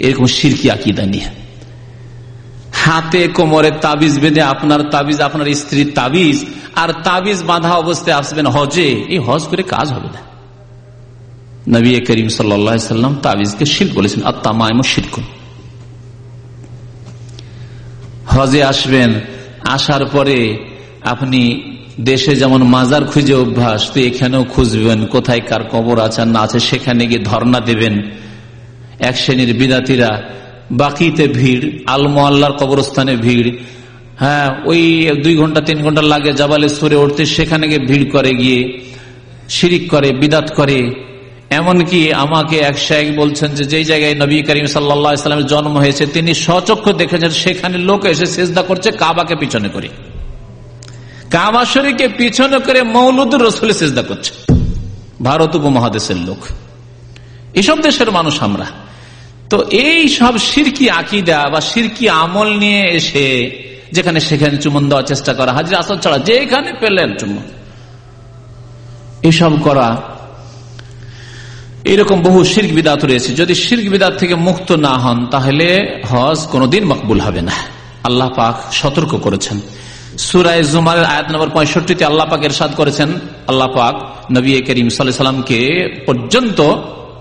এরকম সিরকি আকিদা নিয়ে। হাতে কোমরে তাবিজ বেঁধে আপনার তাবিজ, আপনার স্ত্রীর তাবিজ, আর তাবিজ বাঁধা অবস্থায় আসবেন হজে, এই হজ করে কাজ হবে না। নবী করিম সাল্লাম তাবিজকে শিল্প বলেছেন আত্মামায় শিরকুন হজে আসবেন, আসার পরে আপনি দেশে যেমন মাজার খুঁজে অভ্যাস, তো এখানেও খুঁজবেন, কোথায় কার কবর আছে না আছে, সেখানে গিয়ে ধর্ণা দেবেন। এক শ্রেণির বিদাতিরা বাকিতে ভিড় আলমোয়াল্লার কবরস্থানে ভিড়। হ্যাঁ ওই দুই ঘণ্টা, তিন ঘণ্টা লাগে জাবালে সরে উঠতে, সেখানে গিয়ে ভিড় করে, গিয়ে শিরিক করে, বিদাত করে। এমনকি আমাকে এক শাহ বলছেন যে, যেই জায়গায় নবী করিম সাল্লামের জন্ম হয়েছে, তিনি সচক্ষ দেখেছেন, সেখানে লোক এসে চেষ্টা করছে কাবাকে পিছনে করে। কাবা শরীরকে পিছনে করে মৌলুদুর রসুল চেষ্টা করছে। ভারত উপমহাদেশের লোক। এসব দেশের মানুষ আমরা। তো এই সব সিরকি আকিদা বা সিরকি আমল নিয়ে এসে যেখানে সেখানে চুমন দেওয়ার চেষ্টা করা, হাজির আসর ছাড়া যেখানে পেলেন চুমন। এসব করা, এরকম বহু শির্ক বিদাত রয়েছে। যদি শির্ক বিদাত থেকে মুক্ত না হন, তাহলে হজ কোনদিন মকবুল হবে না। আল্লাহ পাক সতর্ক করেছেন। সুরায় জুমারের আয়াত নম্বর পঁয়ষট্টিতে আল্লাহ পাক এরশাদ করেছেন, আল্লাহ পাক নবী করিম সাল্লামকে পর্যন্ত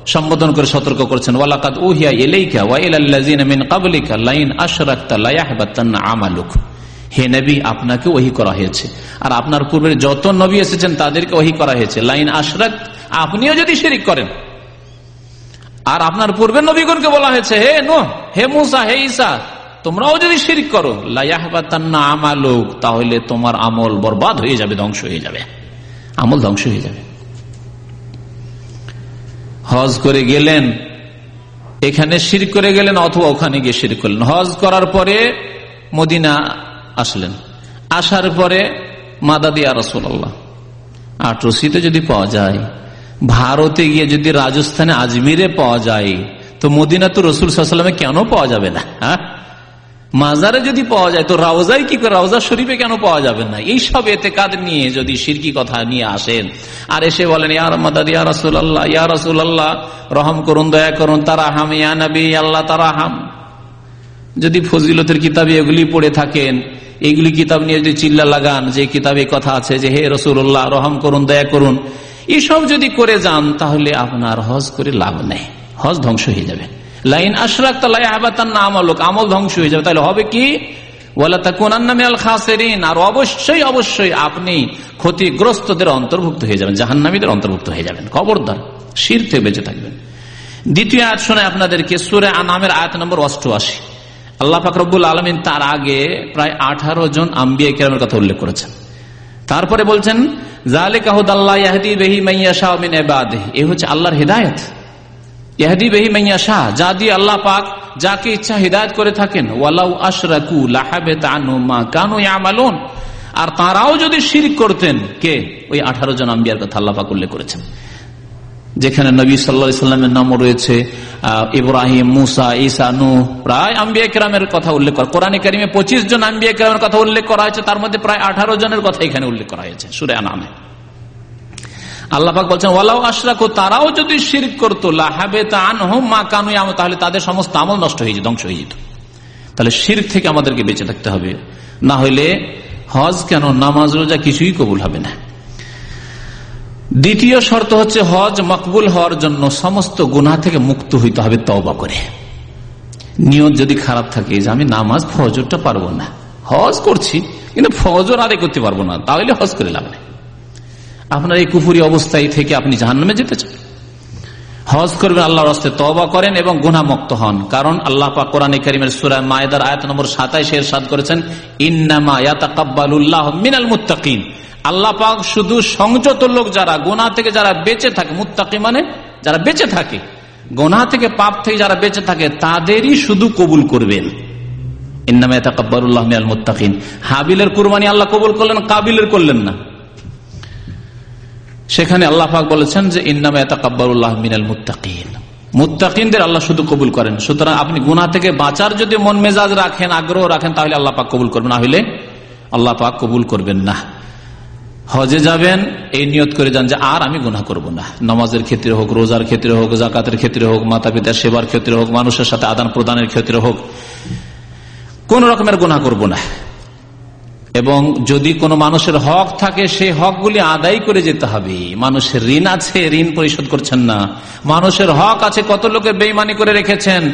সম্বোধন করে সতর্ক করেছেন ওয়ালাকাত উহিয়া কাবলিকা লাইন আশরাকতা লায়াহবাতান্না আমালুক। হে নবী, আপনাকে ওহি করা হয়েছে। আর আপনার পূর্বের যত নবী এসেছেন, তাদেরকে ওহি করা হয়েছে। লাইন আশরাক, আপনিও যদি শিরিক করেন। আর আপনার পূর্বের নবীগণকে বলা হয়েছে, হে নো হে মুসা, হে ইসা তোমরাও যদি শিরিক করো লাইয়াহবাতান্না আমালুক, তাহলে তোমার আমল বরবাদ হয়ে যাবে, ধ্বংস হয়ে যাবে। আমল ধ্বংস হয়ে যাবে। হজ করে গেলেন, এখানে শির করে গেলেন অথবা ওখানে গিয়ে শির করলেন। হজ করার পরে মদিনা আসলেন। আসার পরে মাদা দিয়া রসুল্লাহ আটরসিতে যদি পাওয়া যায়, ভারতে গিয়ে যদি রাজস্থানে আজমিরে পাওয়া যায়, তো মদিনা তো রসুল সাল্লামে কেন পাওয়া যাবে না হ্যাঁ? মাজারে যদি পাওয়া যায়, তো রাওজাই কি করে? রাওজা শরীফে কেন পাওয়া যাবে না? এইসব এতে কাদ নিয়ে যদি সিরকি কথা নিয়ে আসেন, আর এসে বলেন, ইয়া রহম করুন, দয়া করুন তারা হাম ইয়া আল্লাহ তারা হাম যদি ফজিলতের কিতাবে এগুলি পড়ে থাকেন এইগুলি কিতাব নিয়ে যদি চিল্লা লাগান, যে কিতাবে কথা আছে যে, হে রসুল্লাহ রহম করুন, দয়া করুন। এসব যদি করে যান, তাহলে আপনার হজ করে লাভ নেই। হজ ধ্বংস হয়ে যাবে। লাইন আশরাক তালাই আবাতার না আমলক আমল ধ্বংস হয়ে যাবে। তাহলে হবে কি? আর অবশ্যই অবশ্যই আপনি ক্ষতিগ্রস্তদের অন্তর্ভুক্ত হয়ে যাবেন, জাহান্নামীদের অন্তর্ভুক্ত হয়ে যাবেন। খবরদার, শির থেকে বেঁচে থাকবেন। দ্বিতীয় আয়াত শোনে আপনাদেরকে সুরে আনামের আয়াত নম্বর অষ্টআশি। আল্লাহ ফাকরবুল আলমিন তার আগে প্রায় আঠারো জন আম্বিয়া কেরামের কথা উল্লেখ করেছেন। তারপরে বলছেন জালে কাহুদ আল্লাহ বেহি মাইয়া শাহ এ হচ্ছে আল্লাহর হৃদায়ত। ইহাদি বেহি মাইয়া শাহ যা দিয়ে আল্লাহ পাক যাকে ইচ্ছা হৃদায়ত করে থাকেন, ওয়ালাউ মা কানু আর তারাও যদি শিরিক করতেন, কে? ওই আঠারো জন আম্বিয়ার কথা আল্লাহ উল্লেখ করেছেন। যেখানে নবী সাল্লা সাল্লামের নামও রয়েছে ইব্রাহিম, মুসা ইসা নু প্রায় আম্বিয়া কথা উল্লেখ করা কোরআন কারিমে পঁচিশ জন আম্বিয়া কেরামের কথা উল্লেখ করা হয়েছে, তার মধ্যে প্রায় আঠারো জনের কথা এখানে উল্লেখ করা হয়েছে, সুরে নামে আল্লাহাক বলছেন, ওয়ালাউ আশরাকু, তারাও যদি শির করতো লাহাবে তাহলে তাদের সমস্ত আমল নষ্ট হয়ে যেত, ধ্বংস হয়ে যেত। তাহলে শির থেকে আমাদেরকে বেঁচে থাকতে হবে। না হইলে হজ কেন, নামাজ, রোজা কিছুই কবুল হবে না। দ্বিতীয় শর্ত হচ্ছে হজ মকবুল হওয়ার জন্য সমস্ত গুনা থেকে মুক্ত হইতে হবে তওবা করে। নিয়ত যদি খারাপ থাকে যে আমি নামাজ ফজরটা পারব না। হজ করছি, কিন্তু ফজর আদায় করতে পারব না, তাহলে হজ করে লাভ নেই। আপনার এই কুফুরি অবস্থায় থেকে আপনি জাহান্নামে যেতে চান। হজ করবেন, আল্লাহর হস্তে তবা করেন এবং গুনামুক্ত হন। কারণ আল্লাহ কোরআন করিমের সুরায় মায়েদার আয়াত নম্বর সাতাইশ এর সাদ করেছেন, ইন্নামা ইয়াতাকাব্বালুল্লাহ মিনাল মুত্তাকিন। আল্লাহ পাক শুধু সংযত লোক যারা গোনা থেকে যারা বেঁচে থাকে, মুত্তাকি মানে যারা বেঁচে থাকে গোনা থেকে পাপ থেকে যারা বেঁচে থাকে, তাদেরই শুধু কবুল করবেন। ইন্নামা ইয়াতাকাব্বালুল্লাহ মিনাল মুত্তাকিন। হাবিলের কুরবানি আল্লাহ কবুল করলেন, কাবিলের করলেন না। সেখানে আল্লাহ বলেছেন যে, ইন্নামা এতাকাব্বারুল্লাহ মিনাল মুত্তাকিন। মুত্তাকিনদের আল্লাহ শুধু কবুল করেন। সুতরাং আপনি গুনা থেকে বাঁচার যদি মন মেজাজ রাখেন, আগ্রহ রাখেন, তাহলে আল্লাহ পাক কবুল করবেন। না হলে আল্লাহ পাক কবুল করবেন না। হজে যাবেন, এই নিয়ত করে যান যে, আর আমি গুনা করব না। নামাজের ক্ষেত্রে হোক, রোজার ক্ষেত্রে হোক, জাকাতের ক্ষেত্রে হোক মাতা পিতার সেবার ক্ষেত্রে হোক, মানুষের সাথে আদান প্রদানের ক্ষেত্রে হোক, কোন রকমের গুণা করব না। এবং যদি কোনো মানুষের হক থাকে, সেই হকগুলি আদায় করে যেতে হবে। মানুষের ঋণ আছে, ঋণ পরিশোধ করছেন না। মানুষের হক আছে, কত লোকের বেইমানি করে রেখেছেন?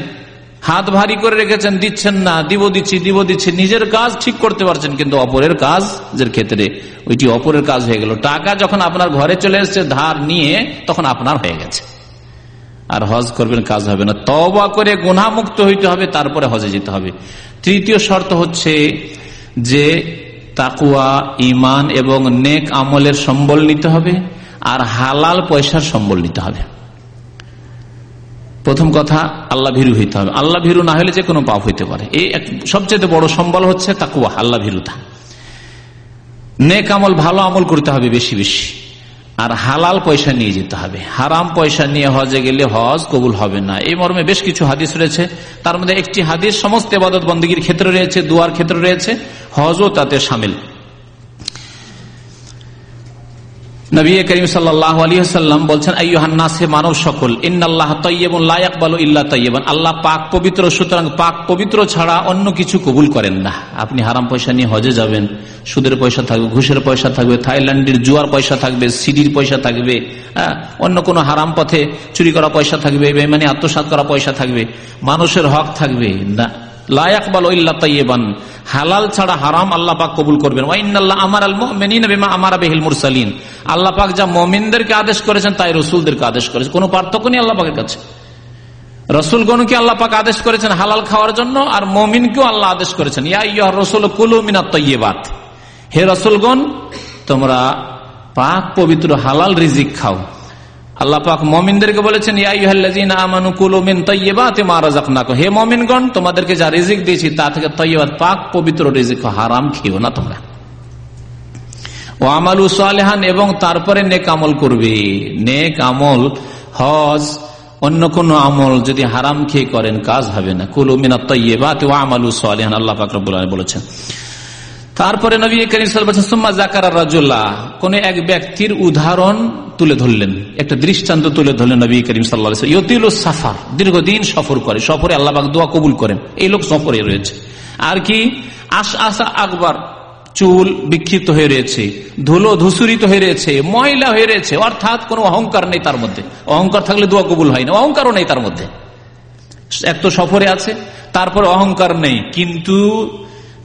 হাত ভারী করে রেখেছেন, দিচ্ছেন না। দিব দিচ্ছি দিব দিচ্ছি। নিজের কাজ ঠিক করতে পারছেন, কিন্তু অপরের কাজ কাজের ক্ষেত্রে ওইটি অপরের কাজ হয়ে গেল। টাকা যখন আপনার ঘরে চলে এসছে, ধার নিয়ে তখন আপনার হয়ে গেছে। আর হজ করবেন, কাজ হবে না। তবা করে গুণামুক্ত হইতে হবে, তারপরে হজে যেতে হবে। তৃতীয় শর্ত হচ্ছে যে তাকুয়া ইমান এবং নেক আমলের সম্বল নিতে হবে আর হালাল পয়সার সম্বল নিতে হবে। প্রথম কথা, আল্লাহ ভীরু হইতে হবে। আল্লাহ ভীরু না হলে যে কোনো পাপ হইতে পারে। এই এক সবচেয়ে বড় সম্বল হচ্ছে তাকুয়া আল্লাহ ভীরুতা। নেক আমল ভালো আমল করতে হবে বেশি বেশি। আর হালাল পয়সা নিয়ে যেতে হবে। হারাম পয়সা নিয়ে হজে গেলে হজ কবুল হবে না। এই মর্মে বেশ কিছু হাদিস রয়েছে। তার মধ্যে একটি হাদিস, সমস্ত এবাদত বন্দীগীর ক্ষেত্রে রয়েছে, দুয়ার ক্ষেত্রে রয়েছে। হজও তাতে সামিল। নবী করিম সাল্লাম আইহান্নাসে মানব সকল আল্লাহ পাক পবিত্র, সুতরাং পাক পবিত্র ছাড়া অন্য কিছু কবুল করেন না। আপনি হারাম পয়সা নিয়ে হজে যাবেন, সুদের পয়সা থাকবে, ঘুষের পয়সা থাকবে, থাইল্যান্ডের জুয়ার পয়সা থাকবে, সিডির পয়সা থাকবে হ্যাঁ অন্য কোনো হারাম পথে চুরি করা পয়সা থাকবে বেমানি আত্মসাত করা পয়সা থাকবে, মানুষের হক থাকবে, না। লায়াকবাল ইল্লা তৈয়বান হালাল ছাড়া হারাম আল্লাহ পাক কবুল করবেন। আমার আমার মুরসালিন। আল্লাহ পাক যা মমিনদেরকে আদেশ করেছেন, তাই রসুলদেরকে আদেশ করেছেন কোন পার্থক্য নেই আল্লাহ পাকের কাছে। রসুলগণকে আল্লাহ পাক আদেশ করেছেন হালাল খাওয়ার জন্য, আর মমিনকেও আল্লাহ আদেশ করেছেন। ইয়া রসুল, কুলু মিনা তৈবাত হে রসুলগণ, তোমরা পাক পবিত্র হালাল রিজিক খাও। আল্লাহ পাক মমিনদেরকে বলেছেন হে মমিনগণ, তোমাদেরকে যা রিজিক দিয়েছি, তা থেকে তৈবাদ পাক, পবিত্র রিজিক হারাম খেও না তোমরা। ও আমালু সালেহান, এবং তারপরে নেক আমল করবে। নেক আমল, হজ, অন্য কোন আমল যদি হারাম খেয়ে করেন, কাজ হবে না। কুলু মিনা তৈবা তো আমালু সালেহান, আল্লাহ ফাকরবুল বলেছেন। তারপরে নবী করিমা জাকার রাজুল্লাহ কোন এক ব্যক্তির উদাহরণ তুলে ধরলেন, একটা দৃষ্টান্ত তুলে ধরলেন নবী করিম সাল্লাহ সাফার, দীর্ঘদিন সফর করে, সফরে আল্লাহবাক দোয়া কবুল করেন। এই লোক সফরে রয়েছে। আর কি? আশ আসা আকবর চুল বিক্ষিপ্ত হয়ে রয়েছে, ধুলো ধূসরিত হয়ে রয়েছে, ময়লা হয়ে রয়েছে, অর্থাৎ কোনো অহংকার নেই তার মধ্যে। অহংকার থাকলে দোয়া কবুল হয় না, অহংকারও নেই তার মধ্যে। এক তো সফরে আছে, তারপর অহংকার নেই, কিন্তু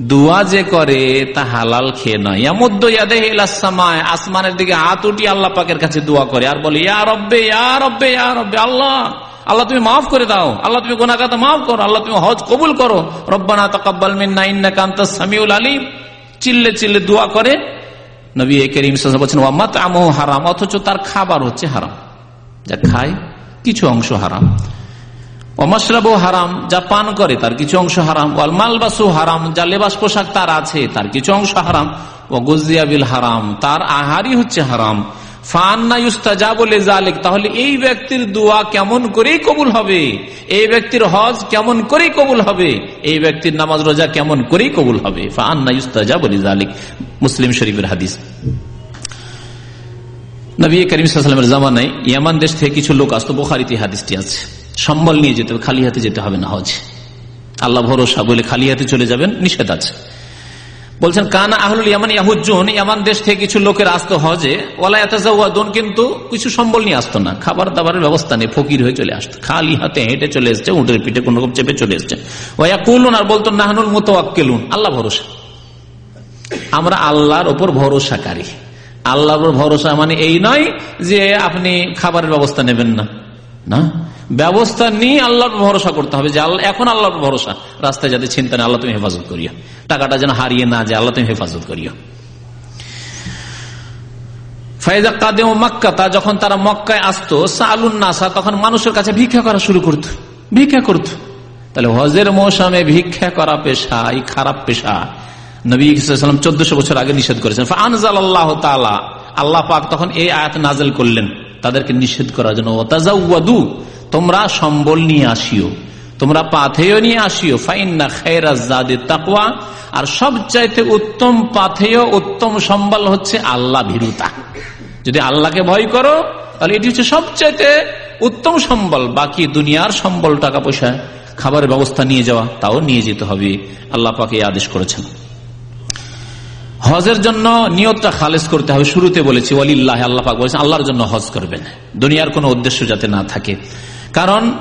দোয়া যে করে, তা হালাল খেয়ে নয়। ইয়ামুদ্দামায় আসমানের দিকে হাত উঠি আল্লাহ পাকের কাছে দোয়া করে আর বলে, ইয়া রব্বে রব্বে রব্বে, আল্লাহ আল্লাহ তুমি মাফ করে দাও, আল্লাহ তুমি গোনাকাতা মাফ করো, আল্লাহ তুমি হজ কবুল করো। রব্বানা তকাব্বাল মিন্না কান্তা সামিউল আলিম। চিল্লে চিল্লে দোয়া করে নবী করিম বলছেন ওয়াম্মাত আমো হারাম, অথচ তার খাবার হচ্ছে হারাম। যা খায়, কিছু অংশ হারাম। অমাশরাবো হারাম, যা পান করে তার কিছু অংশ হারাম। ওয়াল মালবাসু হারাম, যা লেবাস পোশাক তার আছে তার কিছু অংশ হারাম। ও গজিয়াবিল হারাম, তার আহারই হচ্ছে হারাম। তাহলে এই ব্যক্তির দোয়া কেমন করেই কবুল হবে? এই ব্যক্তির হজ কেমন করেই কবুল হবে? এই ব্যক্তির নামাজ রোজা কেমন করেই কবুল হবে? বলে মুসলিম শরীফের হাদিস। নবী করিম জামানায় ইয়ামান দেশ থেকে কিছু লোক আসতো, বোখারিতে হাদিসটি আছে। সম্বল নিয়ে যেতে হবে, খালি হাতে যেতে হবে না হজ। আল্লাহ ভরসা বলে খালি হাতে চলে যাবেন, নিষেধ আছে। বলছেন, কানা আহলুল ইয়ামান ইয়াহুজ্জুন ইয়ামান দেশ থেকে কিছু লোকের আসতো হজে ওয়ালায়াতাজাওয়াদুন কিন্তু কিছু সম্বল নিয়ে আসতো না। খাবার দাবারের ব্যবস্থা নেই ফকির হয়ে চলে আসতো। খালি হাতে হেঁটে চলে এসছে উঠের পিঠে কোন রকম চেপে চলে এসছে। ওয়া কুলুন আর বলতো, নাহানুল মতো আক্কেলুন আল্লাহ ভরসা। আমরা আল্লাহর ওপর ভরসাকারী। আল্লাহর ভরসা মানে এই নয় যে আপনি খাবারের ব্যবস্থা নেবেন না। না? ব্যবস্থা নিয়ে আল্লাহর ভরসা করতে হবে যে আল্লাহ এখন আল্লাহর ভরসা। রাস্তায় যাতে চিন্তা নেই, আল্লাহ তুমি হেফাজত করিও। টাকাটা যেন হারিয়ে না যায়, আল্লাহ তুমি হেফাজত করিও। ফাইজা যখন তারা মক্কায় আসতো নাসা, তখন মানুষের কাছে ভিক্ষা করা শুরু করত। ভিক্ষা করত। তাহলে হজের মৌসুমে ভিক্ষা করা পেশা, এই খারাপ পেশা। নবী চোদ্দশো বছর আগে নিষেধ করেছেন। আনজাল আল্লাহ আল্লাহ পাক তখন এই আয়াত নাজেল করলেন। তাদেরকে নিষেধ করার জন্য তোমরা সম্বল নিয়ে আসিও। তোমরা পাথেয় নিয়ে আসিও। ফাইন্না খেরাজে তাকুয়া আর সবচাইতে উত্তম পাথেয়, উত্তম সম্বল হচ্ছে আল্লাহ ভীরুতা। যদি আল্লাহকে ভয় করো, তাহলে এটি হচ্ছে সবচাইতে উত্তম সম্বল। বাকি দুনিয়ার সম্বল টাকা পয়সা খাবারের ব্যবস্থা নিয়ে যাওয়া, তাও নিয়ে যেতে হবে। আল্লাহ পাকে আদেশ করেছেন। হজের জন্য নিয়তটা খালেজ করতে হবে। শুরুতে বলেছি আল্লাহ পাক আল্লাহর জন্য হজ করবেন। দুনিয়ার কোনো উদ্দেশ্য যাতে না থাকে। কারণ,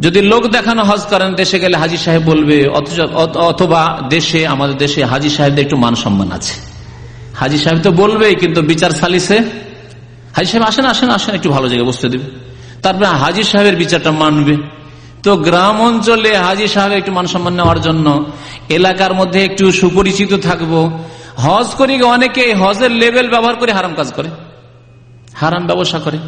যদি লোক দেখানো হজ করেন, দেশে গেলে হাজি সাহেব বলবে অথবা দেশে, আমাদের দেশে হাজি সাহেবদের একটু মান সম্মান আছে। হাজি সাহেব তো বলবে কিন্তু বিচার সালিসে, হাজি সাহেব আসেন আসেন আসেন, একটু ভালো জায়গায় বসতে দেবে। তারপরে হাজি সাহেবের বিচারটা মানবে। তো গ্রাম অঞ্চলে হাজি সাহেব একটু মান সম্মান নেওয়ার জন্য এলাকার মধ্যে একটু সুপরিচিত থাকব। হজ করি অনেকে হজের লেভেল ব্যবহার করে হারাম কাজ করে। হারাম ব্যবসা করে।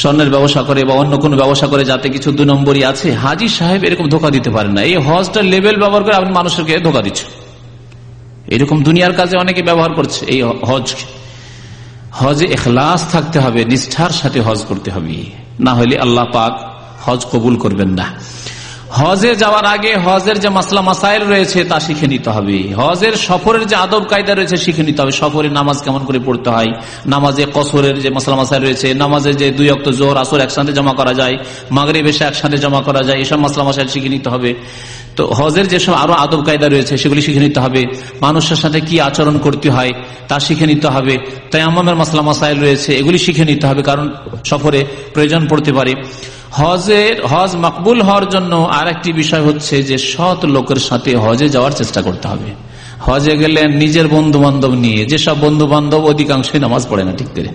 স্বর্ণের ব্যবসা করে বা অন্য কোনো ব্যবসা করে যাতে কিছু দু নম্বরই আছে, হাজি সাহেব এরকম ধোকা দিতে পারে না। এই হজটা লেভেল ব্যবহার করে আপনি মানুষকে ধোকা দিচ্ছেন। এরকম দুনিয়ার কাজে অনেকে ব্যবহার করছে এই হজ হজে এখলাস থাকতে হবে, নিষ্ঠার সাথে হজ করতে হবে। না হলে আল্লাহ পাক হজ কবুল করবেন না। হজে যাওয়ার আগে হজের যে মাসলা মাসাইল রয়েছে তা শিখে নিতে হবে। হজের সফরের যে আদব কায়দা রয়েছে শিখে নিতে হবে। সফরে নামাজ কেমন করে পড়তে হয়, নামাজে কসরের যে মাসলা মাসাইল রয়েছে, নামাজে যে দুই অক্ট জোর আসর একসাথে জমা করা যায় মাগরে বেশে একসাথে জমা করা যায়, এসব মাসলা মাসাইল শিখে নিতে হবে। তো হজের যেসব আরও আদব কায়দা রয়েছে সেগুলি শিখে নিতে হবে। মানুষের সাথে কি আচরণ করতে হয় তা শিখে নিতে হবে। তাই আমামের মাসলা মাসাইল রয়েছে, এগুলি শিখে নিতে হবে কারণ সফরে প্রয়োজন পড়তে পারে। হজের, হজ মকবুল হওয়ার জন্য আর একটি বিষয় হচ্ছে যে সৎ লোকের সাথে হজে যাওয়ার চেষ্টা করতে হবে। হজে গেলে নিজের বন্ধু বান্ধব নিয়ে, যেসব বন্ধু বান্ধব অধিকাংশই নামাজ পড়ে না ঠিক করে।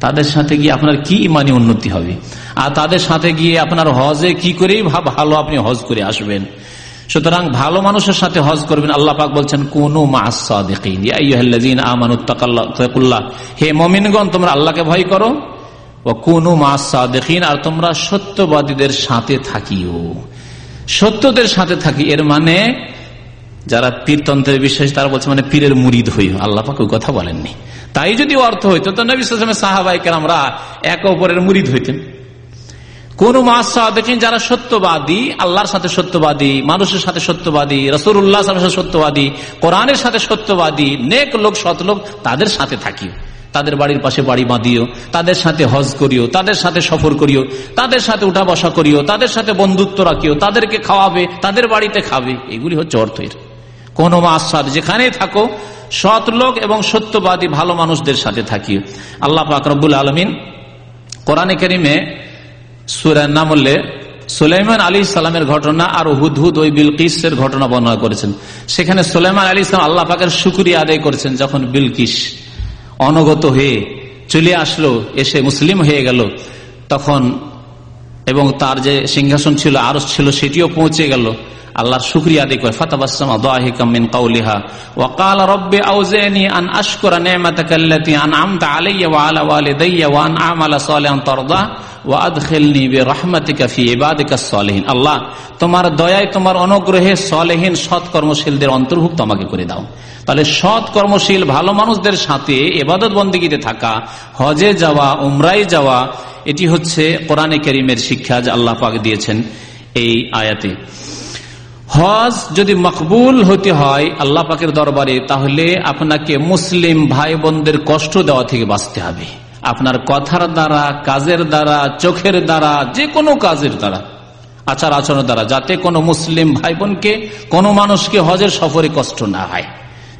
তাদের সাথে গিয়ে আপনার কি ইমানি উন্নতি হবে? আর তাদের সাথে গিয়ে আপনার হজে কি করেই ভালো আপনি হজ করে আসবেন। সুতরাং ভালো মানুষের সাথে হজ করবেন, আল্লাহ পাক বলছেন, কোন হে মমিনগণ, তোমরা আল্লাহকে ভয় করো। কোন দেখীন আর তোমরা সত্যবাদীদের সাথে থাকিও। সত্যদের সাথে থাকি, এর মানে যারা পীরতন্ত্রের বিশ্বাস, তারা বলছে মানে পীরের মুরিদ হই। আল্লাহ পাক কথা বলেননি। তাই যদি অর্থ হইতো, তো নবী সাহাবাহিকের আমরা একে অপরের মুরিদ হইতেন। কোন দেখেন যারা সত্যবাদী, আল্লাহর সাথে সত্যবাদী, মানুষের সাথে সত্যবাদী রসুল্লাহ সাথে সত্যবাদী, কোরআনের সাথে সত্যবাদী, নেক লোক, সৎ লোক, তাদের সাথে থাকিও। তাদের বাড়ির পাশে বাড়ি বাঁধিও, তাদের সাথে হজ করিও, তাদের সাথে সফর করিও, তাদের সাথে উঠা বসা করিও, তাদের সাথে বন্ধুত্ব রাখিও, তাদেরকে খাওয়াবে, তাদের বাড়িতে খাবে, এগুলি হচ্ছে অর্থের। কোন মাসাদ যেখানেই থাকো, সৎ লোক এবং সত্যবাদী ভালো মানুষদের সাথে থাকিও। আল্লাহ পাকরবুল আলমিন কোরআনে কেরিমে সুরের নাম বললে সুলাইমান আলী সালামের ঘটনা আর হুদহুদ ওই বিলকিসের ঘটনা বর্ণনা করেছেন। সেখানে সুলাইমান আলী ইসলাম আল্লাহ পাকের সুকুরিয়া আদায় করেছেন যখন বিলকিস অনগত হয়ে চলে আসলো, এসে মুসলিম হয়ে গেল। তখন এবং তার যে সিংহাসন ছিল আরস ছিল, সেটিও পৌঁছে গেল। আল্লাহর শুক্রিয়া আদি করে। ফাতাবাসমা দাহিকামিন কাউলিহা। ওয়াকাল রব্বে আউজানি আন আশকুরা নি'মাতাকাল্লাতি আনআমতা আলাইয়া ওয়া আলা ওয়ালিদাইয়া ওয়া আন আমালা সালিহান তারদা। ওয়া আদখিলনি বিরহমাতিকা ফি ইবাদিকাস সালিহিন। আল্লাহ, তোমার দয়ায় তোমার অনুগ্রহে সালেহীন সৎ কর্মশীলদের অন্তর্ভুক্ত আমাকে করে দাও। তাহলে সৎ কর্মশীল ভালো মানুষদের সাথে এবাদত বন্দীগীতে থাকা, হজে যাওয়া উমরাই যাওয়া, এটি হচ্ছে কোরআনে করিমের শিক্ষা যে আল্লাহ পাক দিয়েছেন এই আয়াতে। হজ যদি মকবুল হতে হয় আল্লাহ পাকের দরবারে, তাহলে আপনাকে মুসলিম ভাই বোনদের কষ্ট দেওয়া থেকে বাঁচতে হবে। আপনার কথার দ্বারা, কাজের দ্বারা, চোখের দ্বারা যে কোনো কাজের দ্বারা, আচার আচরণের দ্বারা, যাতে কোনো মুসলিম ভাই বোনকে কোনো মানুষকে হজের সফরে কষ্ট না হয়।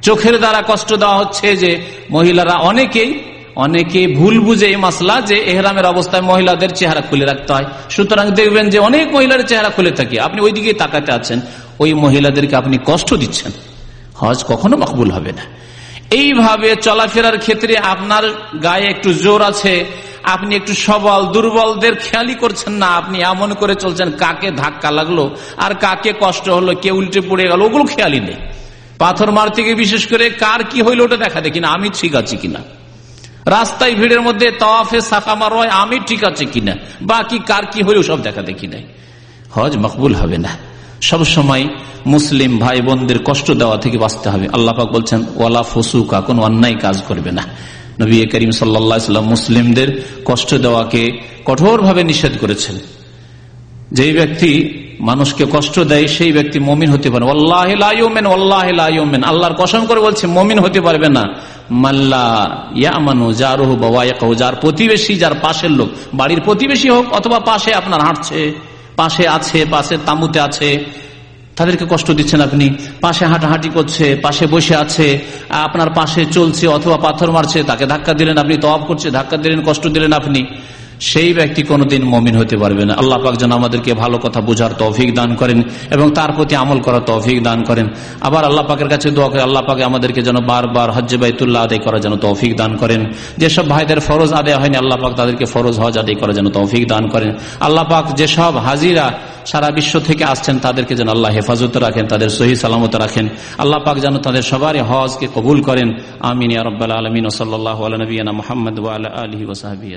চোখের দ্বারা কষ্ট দেওয়া হচ্ছে যে, মহিলারা অনেকেই অনেকে ভুল বুঝে এই মাসলা যে এহরামের অবস্থায় মহিলাদের চেহারা খুলে রাখতে হয়। সুতরাং দেখবেন যে অনেক মহিলার চেহারা খুলে থাকে। আপনি ওই দিকে তাকাতে আছেন, ওই মহিলাদেরকে আপনি কষ্ট দিচ্ছেন। হজ কখনো মকবুল হবে না। এইভাবে চলাফেরার ক্ষেত্রে আপনার গায়ে একটু জোর আছে, আপনি একটু সবল, দুর্বলদের খেয়ালই করছেন না, আপনি এমন করে চলছেন, কাকে ধাক্কা লাগল, আর কাকে কষ্ট হলো, কে উল্টে পড়ে গেল, ওগুলো খেয়ালই নেই। পাথর মার থেকে বিশেষ করে কার কি হইল ওটা দেখা দেখি না, আমি ঠিক আছি কিনা। রাস্তায় ভিড়ের মধ্যে তওয়াফে সাফা মারোয় আমি ঠিক আছে কিনা? বাকি কার কি হইল সব দেখা দেখি নাই। হজ মকবুল হবে না। সব সময় মুসলিম ভাই বোনদের কষ্ট দেওয়া থেকে বাঁচতে হবে। আল্লাপাক বলছেন, ওয়ালা ফসুকা, কোন অন্যায় কাজ করবে না। নবী করিম সাল্লাম মুসলিমদের কষ্ট দেওয়াকে কঠোরভাবে নিষেধ করেছেন। যেই ব্যক্তি মানুষকে কষ্ট দেয়, সেই ব্যক্তি মমিন হতে পারে। আল্লাহর কসম করে বলছে, মমিন হতে পারবে না। মাল্লা ইয়ামানু যার যার প্রতিবেশী, যার পাশের লোক, বাড়ির প্রতিবেশী হোক অথবা পাশে আপনার হাঁটছে, পাশে আছে, পাশে তামুতে আছে, তাদেরকে কষ্ট দিচ্ছেন আপনি, পাশে হাঁটাহাঁটি করছে, পাশে বসে আছে, আপনার পাশে চলছে অথবা পাথর মারছে, তাকে ধাক্কা দিলেন আপনি, তওয়াব করছে, ধাক্কা দিলেন, কষ্ট দিলেন আপনি। সেই ব্যক্তি কোনোদিন মমিন হতে পারবে না। আল্লাহ পাক যেন আমাদেরকে ভালো কথা বোঝার তৌফিক দান করেন এবং তার প্রতি আমল করার তৌফিক দান করেন। আবার আল্লাহ পাকের কাছে দোয়া করে আল্লাহ পাকে আমাদেরকে যেন বারবার হজ্জে বাইতুল্লাহ আদায় করার যেন তৌফিক দান করেন। যেসব ভাইদের ফরজ আদায় হয়নি, আল্লাহ পাক তাদেরকে ফরজ হজ আদায় করার যেন তৌফিক দান করেন। আল্লাহ পাক যেসব হাজিরা সারা বিশ্ব থেকে আসছেন, তাদেরকে যেন আল্লাহ হেফাজত রাখেন, তাদের সহি সালামত রাখেন। আল্লাহ পাক যেন তাদের সবারই হজকে কবুল করেন। আমিন আরব্বাল আলমিন। ওসল্লাহ আলনবীনা মোহাম্মদ আলহি ওসাহাবি